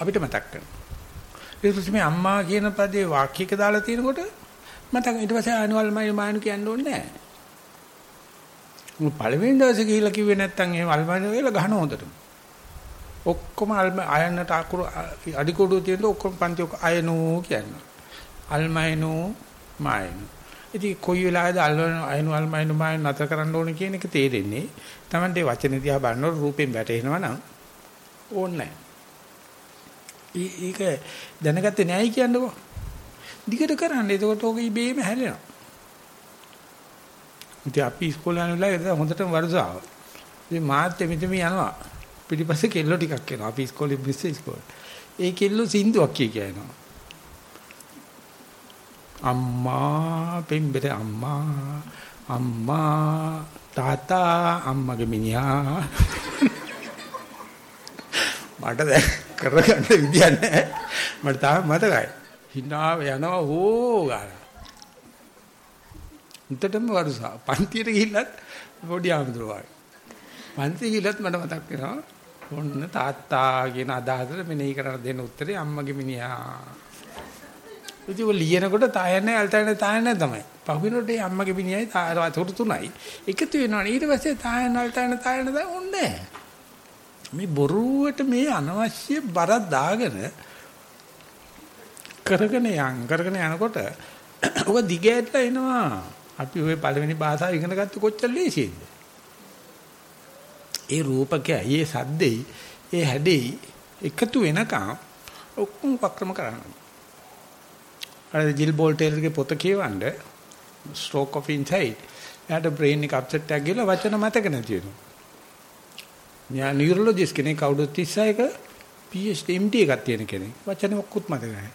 අපිට මතක් වෙනවා. ඊට පස්සේ මේ අම්මා කියන පදේ වාක්‍යයක දාලා තියෙනකොට මතක ඊට පස්සේ අනුවල් මයි මානු කියන්න ඕනේ නැහැ. මම පළවෙනි දවසේ ගිහිල්ලා කිව්වේ නැත්තම් එහෙම අල්මානි වෙලා ගහන හොඳටම. ඔක්කොම අයන්නට අකුරු අඩිකොඩුව තියෙන ඔක්කොම පන්ති අයනෝ කියනවා. අල්මයිනෝ මායනෝ ඉතින් කොයි වෙලාවද අයනු අල්මයිනු මායනු නතර කරන්න ඕනේ කියන එක තේරෙන්නේ Tamante වචනේ දිහා බලනකොට රූපෙන් වැටෙනවා නම් ඕනේ ඒක දැනගත්තේ නැයි කියන්නකෝ. දිගට කරන්න. එතකොට ඕක ඉබේම හැලෙනවා. ඉතින් අපි ඉස්කෝලේ යනවා ඒක හොඳටම වර්ධාව. ඉතින් මාත් එමිටම යනවා. පිටිපස්සේ කෙල්ලෝ ටිකක් එනවා. අපි ඉස්කෝලේ මිස් ඉස්කෝලේ. ඒ කෙල්ලෝ සින්දුවක් කිය කියනවා. අම්මා පෙම්බෙර අම්මා අම්මා තාත්තා අම්මගේ මිනිහා. මට දැන් කරගන්න විදියක් නැහැ. මට තාම මතකයි. hina යනවා හෝ ගාන උන්ටම වරුසා පන්තියට ගිහිල්ලත් පොඩි ආමතුරුවා පන්ති ගිහිල්ලත් මට මතක් වෙනවා ඔන්න තාත්තා කියන අදහසට මෙනෙහි කරලා දෙන්න උත්තරේ අම්මගේ මිනිහා. ඉතින් ඔය ලියනකොට තායන්නේ අල්තන්නේ තායන්නේ තමයි. පහුවෙනකොට ඒ අම්මගේ බිනියයි තායතොර තුනයි එකතු වෙනවා. ඊට පස්සේ තායන්න අල්තන්නේ තායන්න දැන් ඕනේ මේ බොරුවට මේ අනවශ්‍ය බරක් දාගෙන කරගෙන යන් කරගෙන යනකොට ඔක දිගහැරලා එනවා. අපි ওই පළවෙනි භාෂාව ඉගෙන ගත්ත කොච්චර ලේසියිද? ඒ රූපකයේ ඒ සද්දේ ඒ හැඩේ එකතු වෙනකම් ඔක්කොම වක්‍රම කරනවා. අර ජිල් බෝල්ටේල්ගේ පොත කියවන්න stroke of insight එයාට brain එක අප්සෙට් එකක් ගිහලා වචන මතක නැති වෙනවා. න්යා නියුරොලොජිස්ට් කෙනෙක් කවුරුත් 31ක PhD MD එකක් තියෙන කෙනෙක්. වචන ඔක්කොත් මතක නැහැ.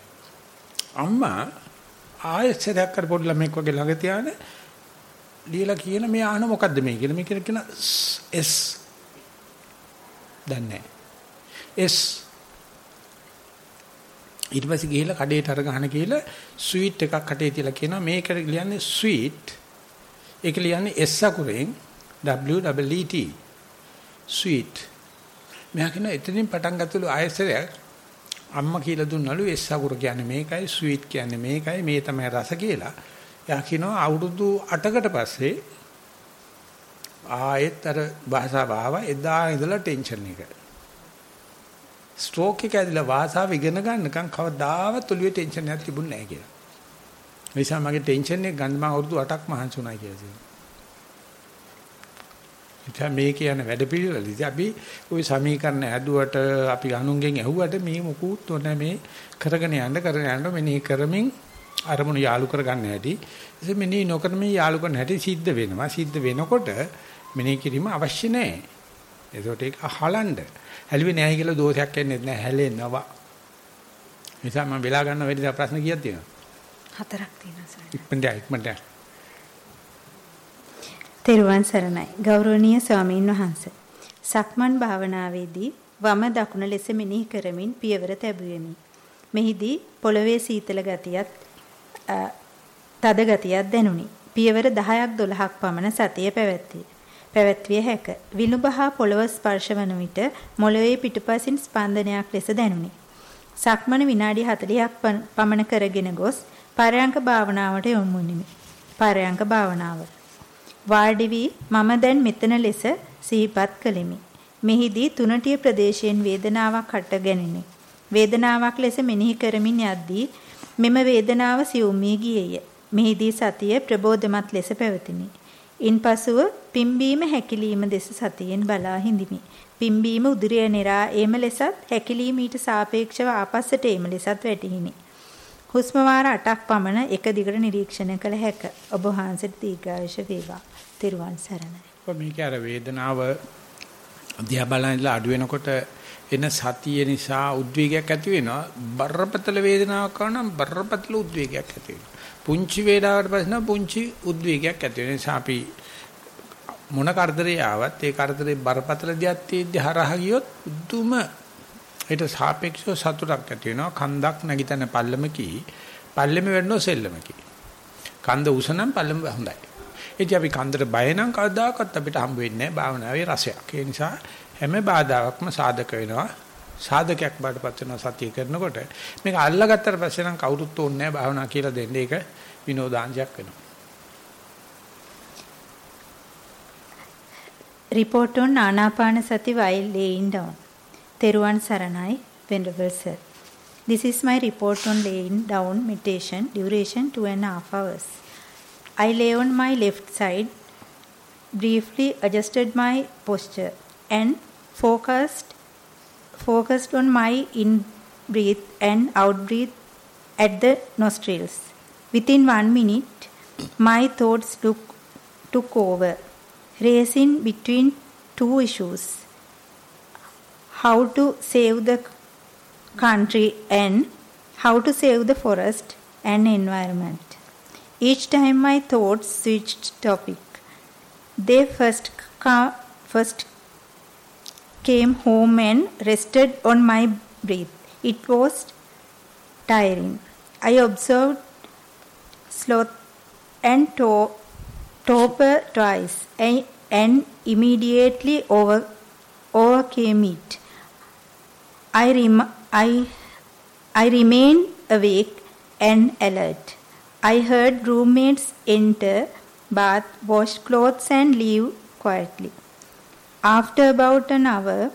අම්මා ආයෙත් සරයක් කර පොඩි ළමෙක් වගේ ළඟ තියාන ලියලා කියන මේ ආන මොකද්ද මේ කියලා මේ කියන S දන්නේ S ඊට පස්සේ ගිහිල්ලා කඩේට අර ගහන කියලා ස්වීට් එකක් කටේ තියලා කියනවා. මේක ලියන්නේ ස්වීට් ඒක ලියන්නේ S අකුරෙන් W E T. ස්වීට් මෙයා කියන එතනින් පටන් ගත්තලු ආයසරයක්. අම්මා කියලා දුන්නලු S අකුර කියන්නේ මේකයි ස්වීට් කියන්නේ මේකයි මේ තමයි රස කියලා. එයා කියනවා අවුරුදු 8කට පස්සේ ආයෙත් අර භාෂාව ආවා. එදා ඉඳලා ටෙන්ෂන් එක. ස්ට්‍රෝක් එක ඇදලා වාසාව ඉගෙන ගන්නකම් කවදාවත් ඔළුවේ ටෙන්ෂන් එකක් තිබුණ නැහැ කියලා. ඒ නිසා මගේ ටෙන්ෂන් එක ගන්න මම අවුරුදු 8ක් මහන්සි වුණා කියලා කියනවා. ඉතින් මේ කියන වැඩ පිළිවෙලදී අපි ওই සමීකරණ ඇදුවට අපි අනුන්ගෙන් ඇහුවට මේ මොකුත් නැහැ මේ කරගෙන යන්න කරගෙන යන්න මෙනෙහි කරමින් අරමුණු යාලු කරගන්න හැටි. ඉතින් මෙනෙහි නොකරමින් යාලු කරන හැටි සිද්ධ වෙනවා. සිද්ධ වෙනකොට මෙනෙහි කිරීම අවශ්‍ය නැහැ. ඒකට ඒක අහලන්න. හැලුවේ නැහැ කියලා දෝෂයක් එන්නේ නැහැ හැලෙනවා. නිසා මම වෙලා ගන්න වැඩි ප්‍රශ්න කීයක් තියෙනවද?
හතරක් තියෙනවා සර්.
ඉක්මනට ඉක්මනට.
තෙරුවන් සරණයි. ගෞරවනීය ස්වාමීන් වහන්සේ. සක්මන් භාවනාවේදී වම දකුණ ලෙස මෙනෙහි කරමින් පියවර තැබුවෙමි. මෙහිදී පොළවේ සීතල ගතියත් තද ගතියක් දැනුනි. පියවර 10ක් 12ක් පමණ සතිය පැවැත්විය. පැවැත්විය හැක. විලුඹ හා පොළව ස්පර්ශ වන විට මොළවේ පිටුපසින් ස්පන්දනයක් ලෙස දැනුනි. සක්මන විනාඩි 40ක් පමණ කරගෙන ගොස් පරයන්ක භාවනාවට යොමු වෙමි. පරයන්ක භාවනාව. වාඩි වී මම දැන් මෙතන ලෙස සිහිපත් කළෙමි. මෙහිදී තුනටිය ප්‍රදේශයෙන් වේදනාවක් හට ගැනිනි. වේදනාවක් ලෙස මෙනෙහි කරමින් යද්දී මෙම වේදනාව සියුම් වී ගියේය. මෙහිදී සතිය ප්‍රබෝධමත් ලෙස පැවතිනි. ඉන්පසුව පිම්බීම හැකිලිම දෙස සතියෙන් බලා හිඳිමි. පිම්බීම උදරය නෙරා ඒම ලෙසත් හැකිලිම ඊට සාපේක්ෂව ආපස්සට ඒම ලෙසත් වැටහිනි. හුස්ම වාර 8ක් පමණ එක දිගට නිරීක්ෂණය කළ හැක. ඔබ වහන්සේට දීර්ඝායුෂ වේවා. තෙරුවන් සරණයි.
මේක අර වේදනාව දිහා බලනilla අඩු වෙනකොට එන සතිය නිසා උද්වේගයක් ඇති වෙනවා. බරපතල වේදනාවක් කරනම් බරපතල උද්වේගයක් ඇති වෙනවා. පුංචි වේලාවකට පස්සේ නම් පුංචි උද්වේගයක් ඇති වෙන නිසා අපි මොන කරදරේ ආවත් ඒ කරදරේ බරපතල දියත් තියෙද්දි හරහා ගියොත් උදුම ඊට සාපේක්ෂව සතුටක් ඇති වෙනවා. කන්දක් නැගිටින පල්ලමකි. පල්ලෙම වෙන්නෝ සෙල්ලමකි. කන්ද උස නම් පල්ලම හොඳයි. ඉතින් අපි කන්දට බය නම් කවදාකවත් අපිට හම්බ වෙන්නේ නැහැ. භාවනාවේ රසයක්. ඒ නිසා හැම බාධාවක්ම සාධක වෙනවා. සාධකයක් බාටපත් වෙනවා සතිය කරනකොට මේක අල්ලගත්තට පස්සේ නම් කවුරුත් ඕනේ නැහැ භාවනා කියලා දෙන්න ඒක විනෝදාංශයක් වෙනවා
report on Anapanasati while laying down. Teruvan Saranai, Venerable Sir. This is my report on laying down meditation, duration two and a half hours. I lay on my left side, briefly adjusted my posture, and focused focused on my in breath and out breath at the nostrils. Within one minute, my thoughts took, took over racing between two issues how to save the country and how to save the forest and environment. Each time my thoughts switched topic, they first, ca- first came home and rested on my breath. It was tiring. I observed sloth and to- torpor twice and, and immediately over, overcame it. I, rem- I, I remained awake and alert. I heard roommates enter, bath, wash clothes, and leave quietly. After about an hour,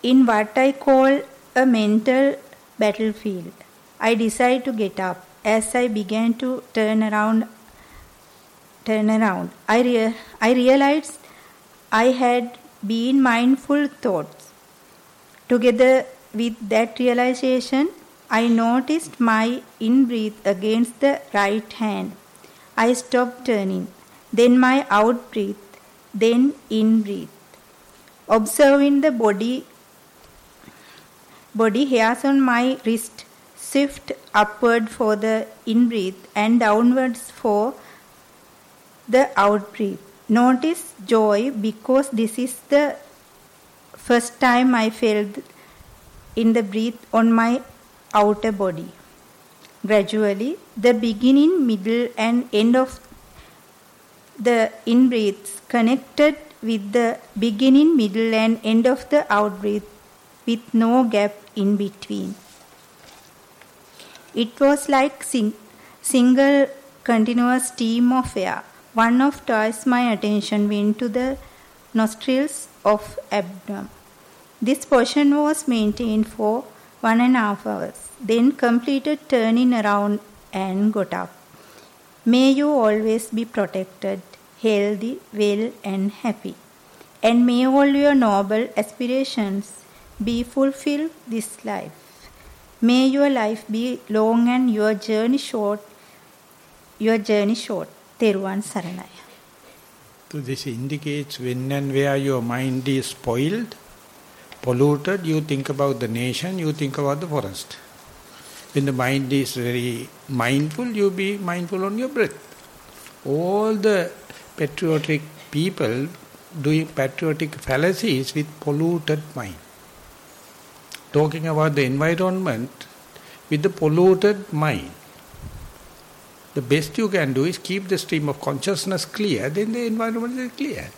in what I call a mental battlefield, I decided to get up. As I began to turn around, turn around, I, rea- I realized I had been mindful thoughts. Together with that realization, I noticed my in breath against the right hand. I stopped turning, then my out breath, then in breath. Observing the body body hairs on my wrist shift upward for the in breath and downwards for the out breath. Notice joy because this is the first time I felt in the breath on my outer body. Gradually, the beginning, middle, and end of the in breaths connected with the beginning, middle, and end of the out breath with no gap in between. It was like sing- single continuous stream of air. One of twice my attention went to the nostrils of abdomen. This portion was maintained for one and a half hours, then completed turning around and got up. May you always be protected, healthy, well, and happy. And may all your noble aspirations be fulfilled this life. May your life be long and your journey short. Your journey short. Teruvan Saranai.
So this indicates when and where your mind is spoiled, polluted, you think about the nation, you think about the forest. When the mind is very mindful, you be mindful on your breath. All the patriotic people doing patriotic fallacies with polluted mind. Talking about the environment with the polluted mind. The best you can do is keep the stream of consciousness clear, then the environment is clear.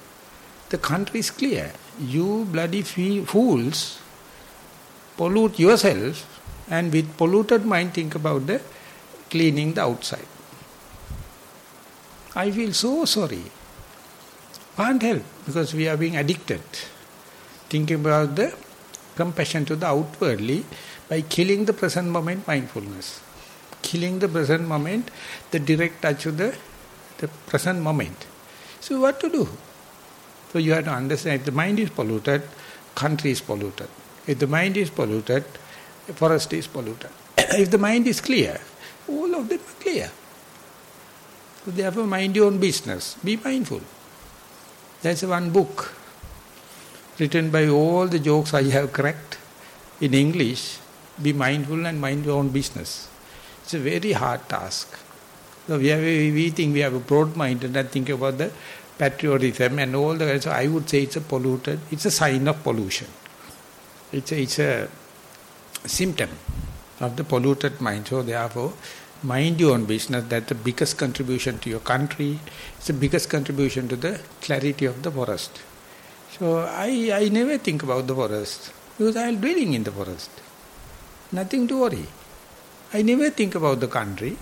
The country is clear. You bloody fools pollute yourself and with polluted mind think about the cleaning the outside. I feel so sorry. Can't help because we are being addicted. Thinking about the compassion to the outwardly by killing the present moment mindfulness. Killing the present moment, the direct touch of the, the present moment. So what to do? So you have to understand if the mind is polluted, country is polluted. If the mind is polluted, forest is polluted. (coughs) if the mind is clear, all of them are clear. So therefore mind your own business. Be mindful. There's one book written by all the jokes I have cracked in English, be mindful and mind your own business. It's a very hard task. So we, have, we think we have a broad mind and I think about the patriotism and all the so I would say it's a polluted, it's a sign of pollution. It's a, it's a symptom of the polluted mind. So therefore, mind your own business. That's the biggest contribution to your country. It's the biggest contribution to the clarity of the forest. So I, I never think about the forest because I am dwelling in the forest. Nothing to worry. I never think about the country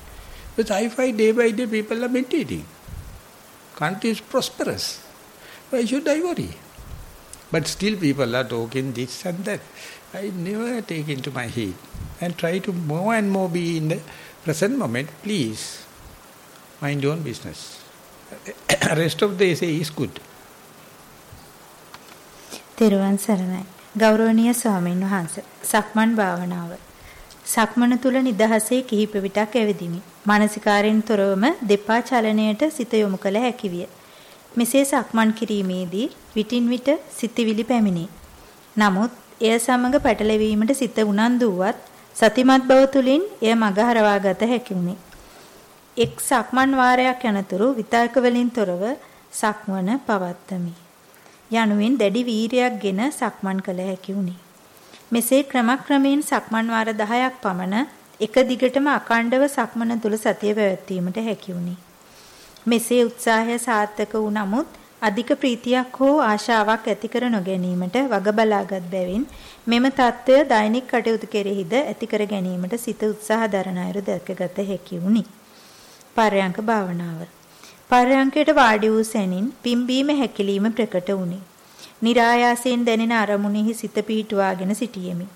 because I find day by day people are meditating. Country is prosperous. Why should I worry? But still people are talking this and that. I never take into my head and try to more and more be in the present moment. Please, mind your own business. (coughs) Rest of the essay is good.
තෙරුවන් සරණයි. ගෞරවනීය ස්වාමීන් වහන්ස. සක්මන් භාවනාව. සක්මන තුල නිදහසේ කිහිප විටක් ඇවිදිමි. මානසිකාරයෙන් තොරවම දෙපා චලනයට සිත යොමු කළ හැකි විය. මෙසේ සක්මන් කිරීමේදී විටින් විට සිතවිලි පැමිණේ. නමුත් එය සමග පැටලෙවීමට සිත උනන්දු වුවත් සතිමත් බව තුලින් එය මගහරවා ගත හැකි වුණේ. එක් සක්මන් වාරයක් යනතුරු විතර්ක වලින් තොරව සක්මන පවත්තමි. යනුවෙන් දැඩි වීරියක්ගෙන සක්මන් කළ හැකි වුණි. මෙසේ ක්‍රමක්‍රමයෙන් සක්මන් වාර 10ක් පමණ එක දිගටම අකණ්ඩව සක්මන තුල සතිය පැවැත්වීමට හැකි වුණි. මෙසේ උත්සාහය සාර්ථක වූ නමුත් අධික ප්‍රීතියක් හෝ ආශාවක් ඇති කර නොගැනීමට වග බලාගත් බැවින් මෙම தত্ত্বය දෛනික කටයුතු කෙරෙහිද ඇති කර ගැනීමට සිත උත්සාහ දරන අයුරු දැකගත හැකි වුනි. පර්යංක භාවනාව. පර්යංකයට වාඩි වූ සැනින් පිම්බීම හැකිලිම ප්‍රකට වුනි. નિરાයාසයෙන් දැනෙන අරමුණෙහි සිත පිහිටුවාගෙන සිටියෙමි.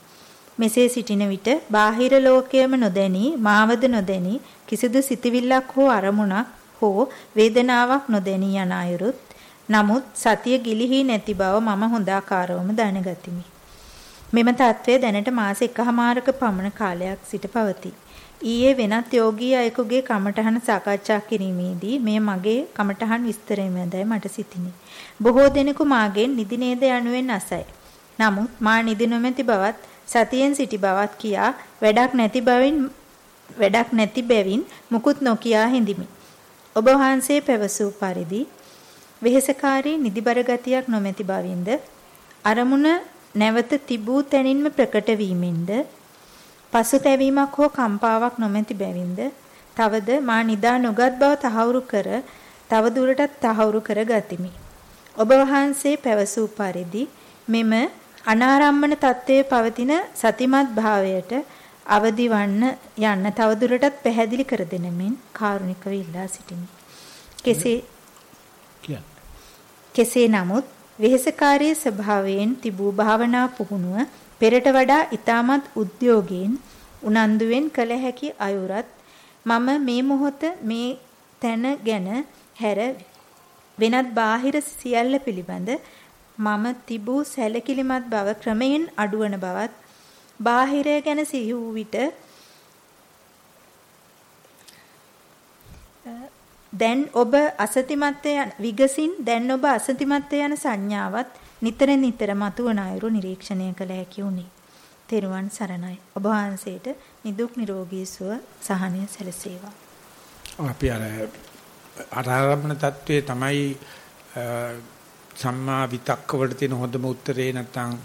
මෙසේ සිටින විට බාහිර ලෝකයේම නොදැනී මාවද නොදැනී කිසිදු සිතවිල්ලක් හෝ අරමුණක් හෝ වේදනාවක් නොදැනී යන අයුරුත් නමුත් සතිය ගිලිහි නැති බව මම හොඳාකාරවම දැනගතිමි. මෙම தત્ත්වය දැනට මාස එකහමාරක පමණ කාලයක් සිට පවතී. ඊයේ වෙනත් යෝගී අයෙකුගේ කමඨහන සාකච්ඡා කිරීමේදී මේ මගේ කමඨහන් විස්තරයමදයි මට සිතිනි. බොහෝ දෙනෙකු මාගෙන් නිදි නේද යනුවෙන් අසයි. නමුත් මා නිදි නොමැති බවත් සතියෙන් සිටි බවත් කියා වැඩක් නැති බවින් වැඩක් නැති බැවින් මුකුත් නොකියා හිඳිමි. ඔබ වහන්සේ පැවසූ පරිදි වෙහෙසකාරී නිදිබර ගතියක් නොමැති බවින්ද අරමුණ නැවත තිබූ තැනින්ම ප්‍රකට වීමෙන්ද පසුතැවීමක් හෝ කම්පාවක් නොමැති බැවින්ද තවද මා නිදා නොගත් බව තහවුරු කර තව දුරටත් තහවුරු කර ගතිමි. ඔබ වහන්සේ පැවසූ පරිදි මෙම අනාරම්මන තත්ත්වයේ පවතින සතිමත් භාවයට අවදි වන්න යන්න තව දුරටත් පැහැදිලි කර දෙනමින් කාරුණිකව ඉල්ලා සිටිමි. කෙසේ කෙසේ නමුත් වෙහෙසකාරී ස්වභාවයෙන් තිබූ භාවනා පුහුණුව පෙරට වඩා ඊටමත් උද්‍යෝගයෙන් උනන්දුවෙන් කළ හැකි අයුරත් මම මේ මොහොත මේ තැන ගැන හැර වෙනත් බාහිර සියල්ල පිළිබඳ මම තිබූ සැලකිලිමත් බව ක්‍රමයෙන් අඩුවන බවත් බාහිරය ගැන සිහි වූ විට දැන් ඔබ අසතිමත් යන විගසින් දැන් ඔබ අසතිමත් යන සංඥාවත් නිතර නිතර මතුවන අයුරු නිරීක්ෂණය කළ හැකි වුණි. තෙරුවන් සරණයි. ඔබ වහන්සේට නිදුක් නිරෝගී සුව සහනය සැලසේවා.
අපි අර ආරාරම්භන தત્ත්වයේ තමයි සම්මා විතක්ක වලට තියෙන හොඳම උත්තරේ නැත්නම්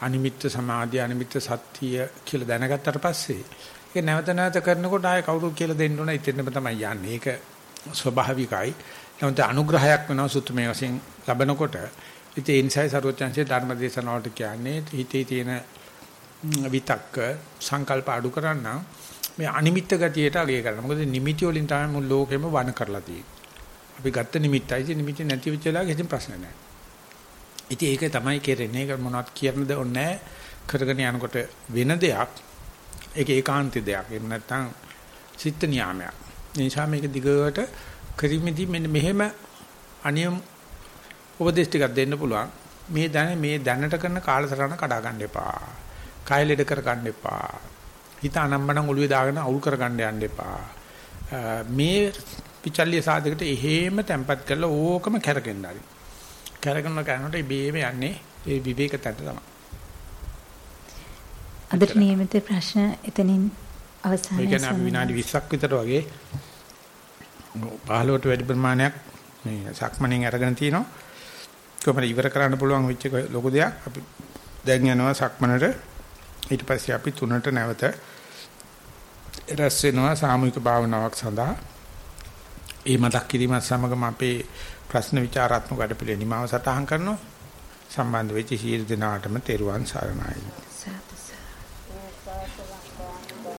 අනිමිත්ත සමාධිය අනිමිත්ත සත්‍ය කියලා දැනගත්තට පස්සේ ඒක නැවත නැවත කරනකොට ආය කවුරු කියලා දෙන්න ඕන ඉතින්ම තමයි යන්නේ. ඒක ස්වභාවිකයි. නමුත් අනුග්‍රහයක් වෙනවා සුතුමේ වශයෙන් ලැබනකොට ඉතින් ඒ නිසායි සරුවචන්සේ ධර්ම දේශනාවට කියන්නේ හිතේ තියෙන විතක්ක සංකල්ප අඩු කරන්න මේ අනිමිත්ත ගතියට අගය කරනවා. මොකද නිමිති වලින් තමයි මුළු ලෝකෙම වණ කරලා තියෙන්නේ. අපි ගත්ත නිමිත්තයි ඉතින් නිමිති නැති වෙච්ච වෙලාවක කිසිම ප්‍රශ්න නැහැ. ඉතින් ඒක තමයි කෙරෙන්නේ. ඒක මොනවත් කියන්නද ඕනේ කරගෙන යනකොට වෙන දෙයක් ඒක ඒකාන්ත දෙයක්. එහෙම නැත්නම් සිත් නියාමයක්. ඒ නිසා මේක දිගට කරිමිදී මෙන්න මෙහෙම අනියම් උපදේශ ටිකක් දෙන්න පුළුවන්. මේ දැන මේ දැනට කරන කාලසටහන කඩා ගන්න එපා. කය ලෙඩ කර ගන්න එපා. හිත අනම්මනම් ඔළුවේ දාගෙන අවුල් කර ගන්න යන්න එපා. මේ පිචල්්‍ය සාධකට එහෙම තැම්පත් කරලා ඕකම කැරකෙන්න හරි. කැරකන කරනකොට ඉබේම යන්නේ ඒ විවේක තැන තමයි.
අදට නියමිත ප්‍රශ්න එතනින්
ඒ
අවසානයේ
කියන්නේ අපි විනාඩි 20ක් විතර වගේ 15ට වැඩි ප්‍රමාණයක් මේ සක්මණෙන් අරගෙන තිනවා. කොහොමද ඉවර කරන්න පුළුවන් වෙච්ච ලොකු දෙයක්. අපි දැන් යනවා සක්මණට. ඊට පස්සේ අපි තුනට නැවත රැස් වෙනවා සාමූහික භාවනාවක් සඳහා. ඒ මතක් කිරීමත් සමගම අපේ ප්‍රශ්න විචාරාත්මක වැඩපිළිවෙල නිමාව සටහන් කරනවා. සම්බන්ධ වෙච්ච සියලු දෙනාටම තෙරුවන් සරණයි.